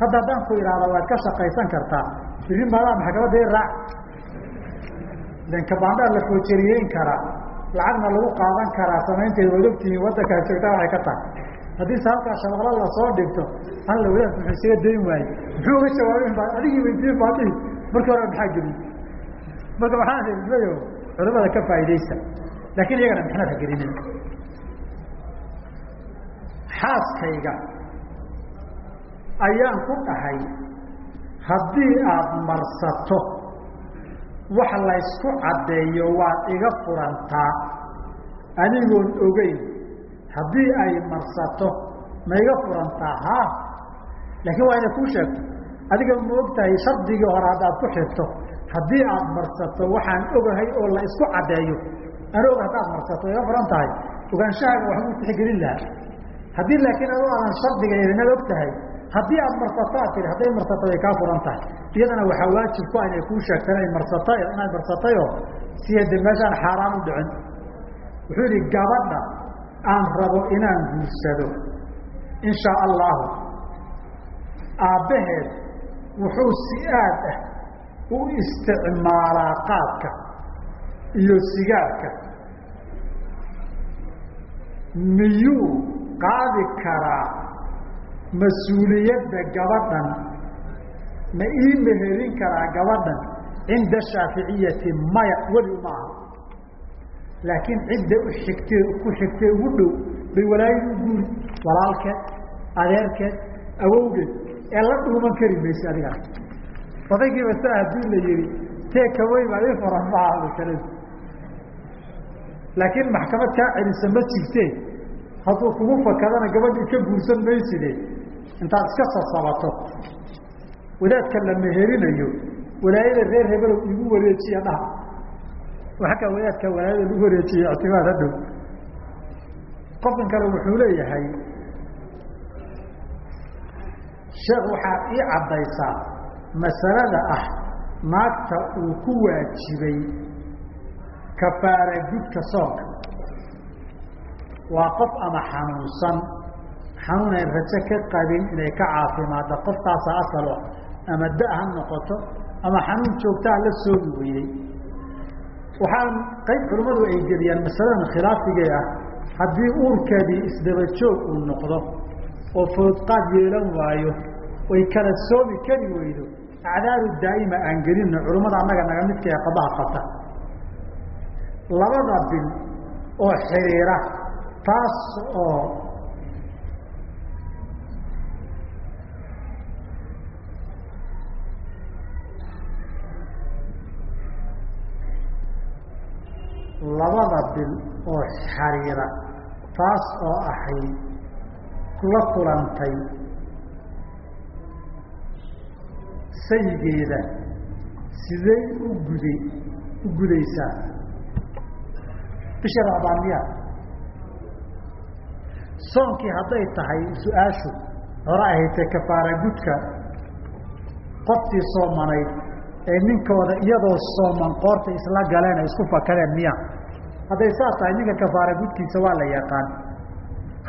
hadda haddaan ku idhaahda waad ka shaqaysan kartaa. Biri maadaa maxkamadda i raac? Idan kabaandhaa la foojeriyeyn karaa lacagna lagu qaadan karaa samaynteeda waad ogtihiin waddankaa joogtaa waxay ka tahay. Haddiise halkaa shabaqla la soo dhigto alla wadaadku muxuu isaga dayn waaye? Muxuu uga jawaabin ba adigii weydiin baadihi markii hore maxaa gelin marka waxaan helmayo culamada ka faa'iidaysta. Laakiin iyagana mixnad ha gelinin xaaskayga ayaan ku dhahay haddii aada marsato wax laysku caddeeyo waad iga furantaa. Anigoon ogeyn haddii ay marsato ma iga furantaa haa laakiin waa inay kuu sheegto. Adiga ma og tahay shardigii hore haddaad ku xirto haddii aad marsato waxaan ogahay oo la isku caddeeyo. Aan og haddaad marsato iga furan tahay. Ogaanshahaaga waxbuu tixgelin lahaa haddii laakiin adoo aadan shardiga idinad og tahay haddii aad marsato aad tihi hadday marsato way kaa furan tahay. Iyadana waxaa waajib ku ah inay kuu sheegtaan inay marsatay inaad marsatayoo si meeshaan xaaraan u dhicin. Wuxuu yihi gabadha aan rabo inaan guursado in shaa allahu. Aabbaheed wuxuu si aad ah u isticmaalaa qaadka iyo sigaarka. Miyuu qaadi karaa mas'uuliyadda gabadhan ma ii meherin karaa gabadhan cinda shaaficiyati maya weli uma aha laakiin cidda u xigtee ku xigtee ugu dhow bay walaayid u guuri walaalkeed adeerkeed awowgeed ee la dhuuman kari mayse adigana odaygiiba sa haddii la yihi teekawey baa ii furan maaha kale laakiin maxkamad kaa celisa ma jirtee hadduu kugu fakadana gabadhii ka guursan mayside intaad iska sasabato. Wadaadka la meherinayo walaayada reer hebelow igu wareejiya dhaha wakaa wadaadka walaayada lagu wareejiya ictimaad hadhow. Qofkan kale wuxuu leeyahay sheekh waxaa ii caddaysaa masalada ah naagta uu ku waajibay kafaara gudka soonka waa qof ama xanuunsan. Xanuun ay rajo ka qabin inay ka caafimaadda qofkaasa asal ah ama da ha noqoto ama xanuun joogtaa la soomi weydey waxaan qayb culimmadu ay geliyaan masaladan khilaafigee ah. Haddii uurkeedii isdaba joog uu noqdo oo foodqaad yeelan waayo oy kala soomi kari weydo. Acdaaru daa'ima aan gelinno culimmada annaga naga midka ee qadaha qabta. Labada bil oo xiriira taas oo labada bil oo xariira taas oo ahayd la kulantay sayigeeda sidey u guday u gudaysaa? Bisha ramadaan miyaa soonkii hadday tahay su'aashu hore ahaydtee kafaara gudka qoftii soomanayd ee ninkooda iyadoo sooman qoorta isla galeen ay isku fakadeen miya. Hadday saas tahay ninka kafaara gudkiisa waa la yaqaan.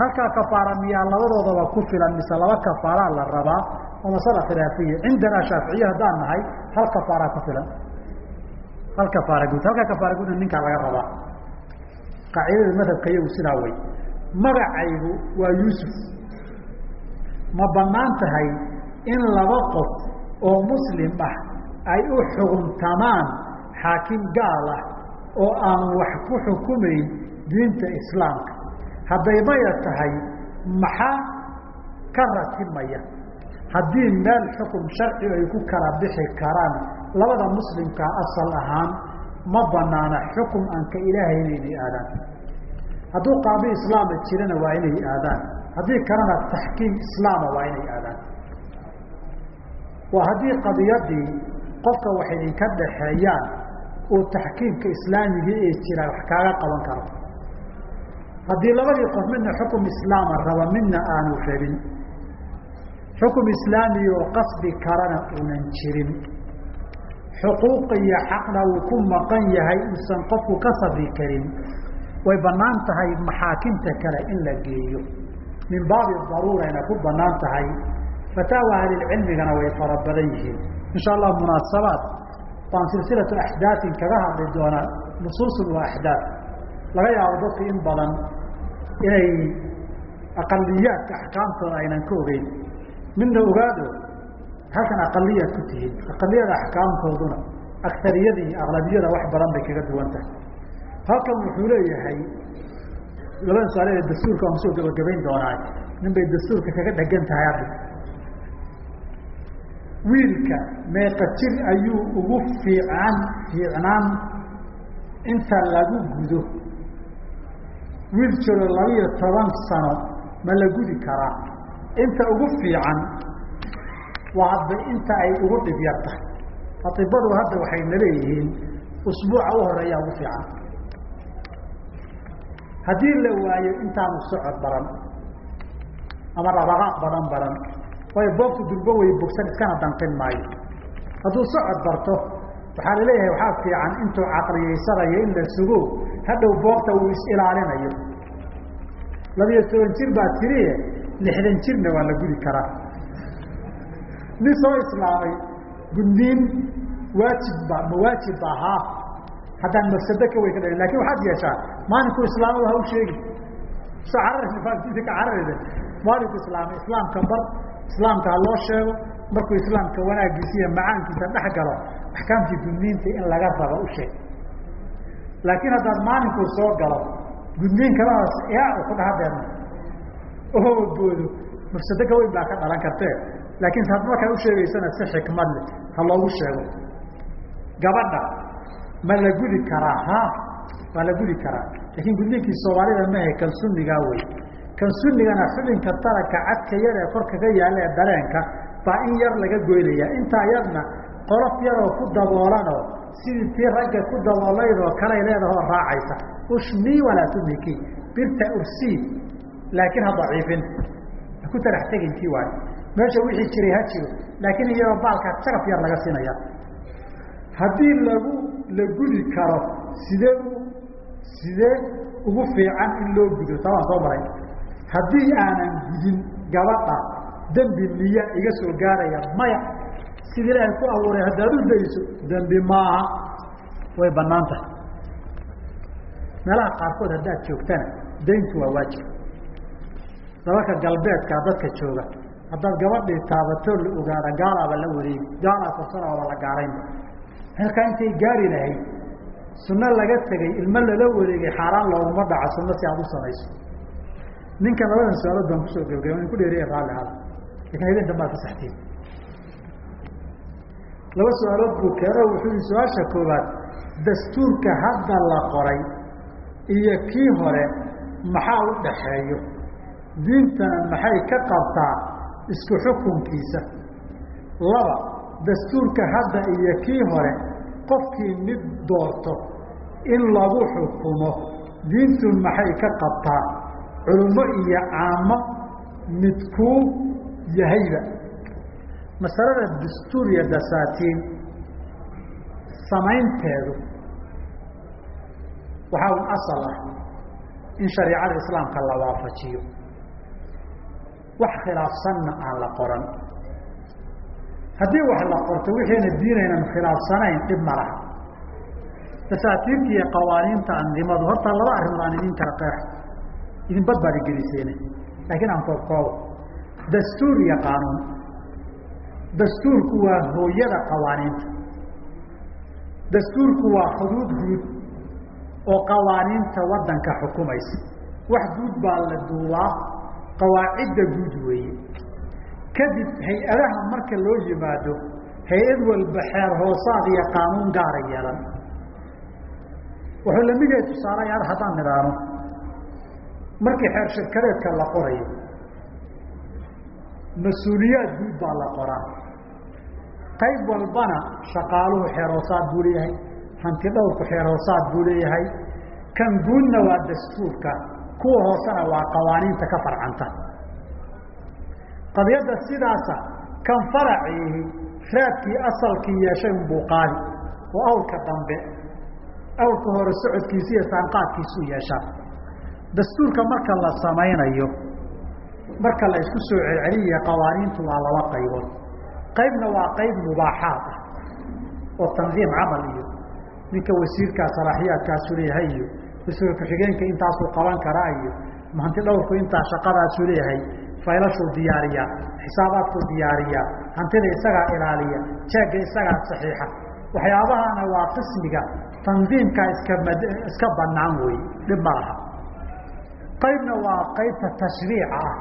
Halkaa kafaara miyaa labadoodaba ku filan mise laba kafaaraa la rabaa oo masala khilaafiya. Cindanaa shaaficiye haddaan nahay hal kafaaraa ku filan. Hal kafaara gud halkaa kafaara gudna ninkaa laga rabaa. Qaacidada madhabka iyagu sidaa wey magacaygu waa yuusuf. Ma bannaan tahay in laba qof oo muslim ah ay u xuguntamaan xaakim gaal ah oo aan wax ku xukumayn diinta islaamka. Hadday maya tahay maxaa ka ratimaya haddii meel xukum sharci ay ku kala bixi karaan labada muslimkaa asal ahaan ma banaana xukum aan ka ilaahayna inay aadaan hadduu qaadi islaama jirana waa inay aadaan. Haddii kalena taxkiim islaama waa inay aadaan. Waa haddii qadiyadii qofka wax idinka dhaxeeyaan uu taxkiimka islaamigii ee jira wax kaaga qaban karo. Haddii labadii qof midna xukum islaama raba midna aanu rabin. Xukum islaami oo qasbi karana uunan jirin. Xuquuq iyo xaqna uu ku maqan yahay uusan qofku ka sabri karin way bannaan tahay maxaakimta kale in la geeyo. Min baabi daruurayna ku bannaan tahay. Fataawa ahlilcilmigana way fara badan yihiin. Insha allah munaasabaad baan silsilatu axdaafin kaga hadli doonaa nusuusun waa axdaaf laga yaabo dadku in badan inay aqaliyaadka axkaamtooda aynan ka ogeyn. Midna ogaado halkan aqaliyaad ku tihiin aqaliyada axkaamtooduna akariyada iyo aqlabiyada wax badan bay kaga duwan tahay halkan wuxuu leeyahay labada su'aaleed dastuurka waan ku soo gabagabayn doonaa nin bay dastuurka kaga dhegan tahay hadda wiilka meeqa jir ayuu ugu fiican fiicnaan inta lagu gudo. Wiil jiro labiyo toban sano ma la gudi karaa. Inta ugu fiican waa hadba inta ay ugu dhib yar tahay atibadu hadda waxay na leeyihiin usbuuca u horeeyaa ugu fiican haddii la waayo intaanu socod baran ama dhaqdhaqaaq badan baran way boobtu durbo way bogsan iskana danqin maayo. Hadduu socod barto waxaa la leeyahay waxaa fiican intuu caqliyaysanayo in la sugo hadhow boogta uu is-ilaalinayo labiyo toban jir baa tiriye lixdan jirna waa la gudi karaa. Nin soo islaamay gudniin waajib ba ma waajib ba ahaa haddaan mafsado ka way ka dhalin laakiin waxaad yeeshaa maalinku islaamada ha u sheegi? Soo cararka cararayda maalinku islaamay islaamka bar islaamka ha loo sheego markuu islaamka wanaagiisa iyo macaankiisa dhex galo axkaamtii gudniinta in laga rabo u sheeg. Laakiin haddaad maalinkuu soo galo gudniin kaladaas yaa ku dhahadeedna oo boodo mafsado ka weyn baa ka dhalan kartee. Laakiin had markaa usheegaysana si xikmad leh ha loogu sheego. Gabadha ma la gudi karaa waa la gudi karaa. Laakiin gudniinkii soomaalida mahe kan sunnigaa wey. Kan sunnigana xubinka taranka cadka yar ee kor kaga yaalla ee dareenka baa in yar laga goynaya. Intaa yarna qolof yaroo ku daboolanoo sidii tii ragga ku daboolaydoo kalay leedahoo raacaysa. Ushmii walaa tumiki birta ursii laakiin ha daciifin. Ku tarax tegin kii waayo meesha wixii jiray ha jiro laakiin iyadoo baalkaa jaraf yar laga siinaya haddii lagu la gudi karo sidee sidee ugu fiican in loo gudo. Taa waan soo maray. Haddii aanan gudin gabadha dembi miya iga soo gaaraya maya. Sida ilaahay ku abuuray haddaad u dayso dembi maaha. Way bannaan tahay. Meelaha qaarkood haddaad joogtana dayntu waa waajib. Dabalka galbeedkaa dadka jooga haddaad gabadhii taabatoo la ogaada gaalaaba la wareegi gaalaa korsanaba la gaaraynba halkaa intay gaari lahayd sunno laga tegay ilmo lala wareegay xaaraan looguma dhaco sunno si aad u samayso. Ninkan labadan su'aalood baan ku soo gebagaba in ku dheeriya raalli hada. Lakin habeen dambaad ka saxtiin laba su'aalood buu keeno wuxuu yihi su'aasha koowaad dastuurka hadda la qoray iyo kii hore maxaa u dhaxeeyo? Diintana maxay ka qabtaa isku xukunkiisa? Laba dastuurka hadda iyo kii hore qofkii mid doorto in lagu xukumo diintu maxay ka qabtaa? Culummo iyo caamo midkuu yahayba. Masalada dastuur iyo dasaatiin samaynteedu waxaa un asal ah in shariicada islaamka la waafajiyo. Wax khilaafsanna aan la qoran haddii wax la qorto wixiina diinaynan khilaafsanayn dhib ma laha. Iyo qawaaniinta andimadu horta laba arrimood aan idin kala qeexo idin badbaadi geliseene. Laakiin aan koob koobo. Dastuur iyo qaanuun dastuurku waa hooyada qawaaniinta. Dastuurku waa xuduud guud oo qawaaniinta waddanka xukumaysa. Wax guud baa la duubaa qawaacidda guud weeye kadib hay'adaha marka loo yimaado hay'ad walba xeer hoosaad iyo qaanuun gaara yeelan. Wuxuu la mid yahay tusaale haddaan nidhaano markii xeer shirkadeedka la qorayo mas'uuliyaad guud baa la qoraa. Qayb walbana shaqaaluhu xeer hoosaad buu leeyahay hanti dhowrku xeer hoosaad buu leeyahay. Kan guudna waa dastuurka kuwa hoosena waa qawaaniinta ka farcanta qadiyadda sidaasa kan faraciihi raadkii asalkii yeeshay unbuu qaadi oo awlka dambe. Awlka hore socodkiisa iyo saanqaadkiisuu yeeshaa. Dastuurka marka la samaynayo marka la isku soo celceliya qawaaniintu waa laba qaybood. Qaybna waa qayb mubaaxaad ah oo tandiim camal iyo ninka wasiirkaa salaaxiyaadkaasu leeyahay iyo wasiir ku-xigeenka intaasuu qaban karaa iyo hanti dhowrku intaa shaqadaasu leeyahay faylashuu diyaariyaa xisaabaadkuu diyaariyaa hantida isagaa ilaaliya jeegga isagaa saxiixa. Waxyaabahana waa qismiga tandiimkaa iska banaan wey dhib ma laha. Qaybna waa qaybta tashriica ah.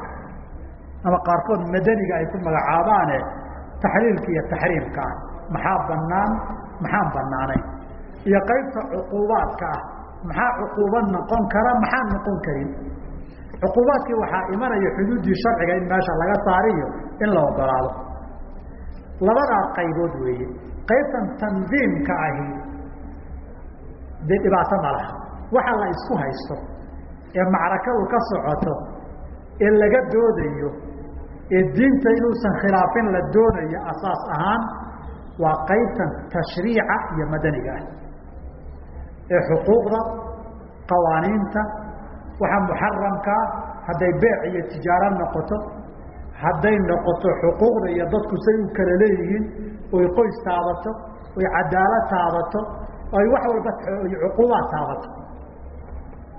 Ama qaarkood madaniga ay ku magacaabaane taxliilka iyo taxriimka ah. Maxaa banaan maxaan banaanayn iyo qaybta cuquubaadka ah. Maxaa cuquubad noqon kara? Maxaan noqon karin cuquubaadkii waxaa imanaya xuduuddii sharciga in meesha laga saariyo in la ogolaado labadaa qaybood weeye. Qaybtan tandiimka ahi dee dhibaato ma laha. Waxa la isku haysto ee macrakadu ka socoto ee laga doodayo ee diinta inuusan khilaafin la doonayo asaas ahaan waa qaybtan tashriica iyo madaniga ah. Ee xuquuqda qawaaniinta waxa muxaramkaa hadday beec iyo tijaaro noqoto hadday noqoto xuquuqda iyo dadku say u kala leeyihiin oy qoys taabato oy cadaalad taabato oy wax walba cuquubaad taabato.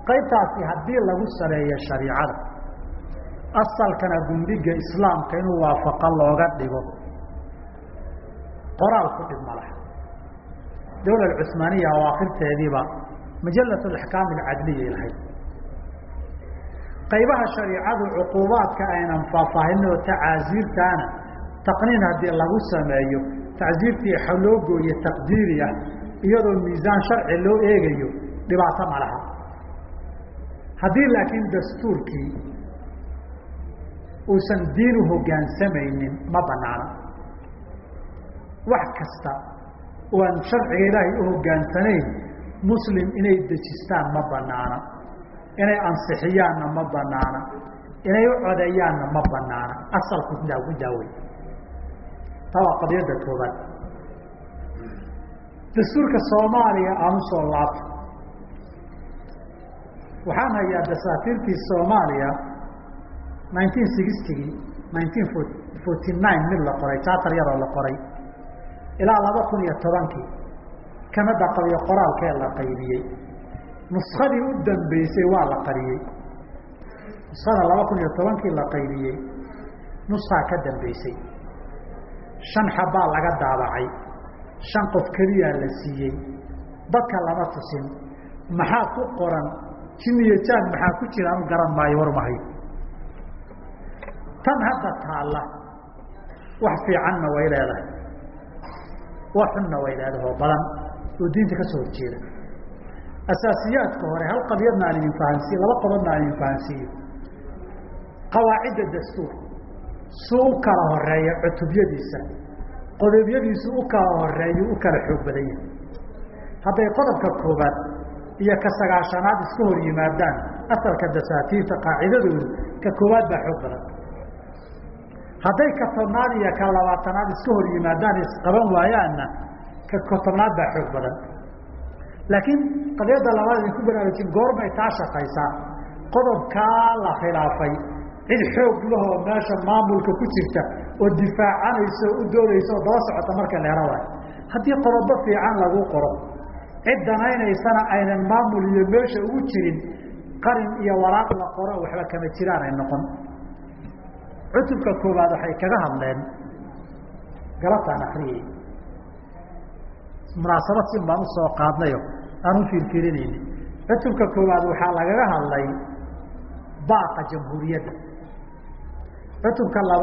Qaybtaasi haddii lagu saleeyo shariicada asalkana gundhiga islaamka inuu waafaqa looga dhigo qoraal ku dhib ma laha. Dawla alcusmaaniya awaakhirteediiba majallat alaxkaam alcadliyay lahayd qaybaha shariicadu cuquubaadka aynan faahfaahinoo tacaasiirtaana taqniin haddii lagu sameeyo tacsiirtii loo gooye taqdiiri ah iyadoo miisaan sharci loo eegayo dhibaato ma laha. Haddii laakiin dastuurkii uusan diin u hoggaansamaynin ma banaana wax kasta oo aan sharciga ilaahay u hoggaansanayn muslim inay dejistaan ma banaana inay ansixiyaanna ma banaana. Inay u codeeyaanna ma banaana. Asalku ku daawey taa waa qadiyadda koobaad. Dastuurka soomaaliya aan u soo laabto. Waxaan hayaa dasaatiirtii soomaaliya nineteen sixtigii nineteen forty nine mid la qoray jaatar yaroo la qoray. Ilaa laba kun iyo tobankii kanada qabiyo qoraalkee la qaybiyey nuskadii u dambeysay waa la qariyey. Nuskada laba kun iyo tobankii la qaybiyey nuskaa ka dambeysay. Shan xabbaa laga daabacay. Shan qof keliyaa la siiyey. Dadka lama tusin. Maxaa ku qoran? Jin jaan maxaa ku jira? Garan maayo warmahay tan hadda taalla wax fiicanna way leedahay. Wax way leedahay oo badan. Oo diinta ka soo horjeeda asaasiyaadka hore hal qabyadna aan idin fahansiiyo laba qodobna aan idin fahansiiyo qawaacidda dastuur. Suu u kala horreeya cutubyadiisa. Qodobyadiisu u kala horeeyu u kala xoog badan yahay. Hadday qodobka koobaad iyo ka sagaashanaad iska hor yimaadaan asalka dasaatiirta qaacidadoodu ka koowaad baa xoog badan. Hadday ka tobnaad iyo ka labaatanaad iska hor yimaadaan isqaban waayaanna ka kotobnaad baa xoog badan laakiin qadiyadda labaad idinku baraarujin goormay taa shaqaysaa. Qodobkaa la khilaafay cid xoog lahoo meesha maamulka ku jirta oo difaacanaysa oo u doodaysa oo daba socota marka waay. Haddii qodobo fiican lagu qoro cid danaynaysana aynan maamul iyo meesha ugu jirin qarin iyo walaaq la qoro waxba kama jiraan ay noqon. Cutubka koowaad waxay kaga hadleen galabtaan akriyey munaasabad sin baan u soo qaadnayo aan u fiirfiirinayni cutubka koowaad waxaa lagaga hadlay baaqa jamhuuriyadda. Cutubka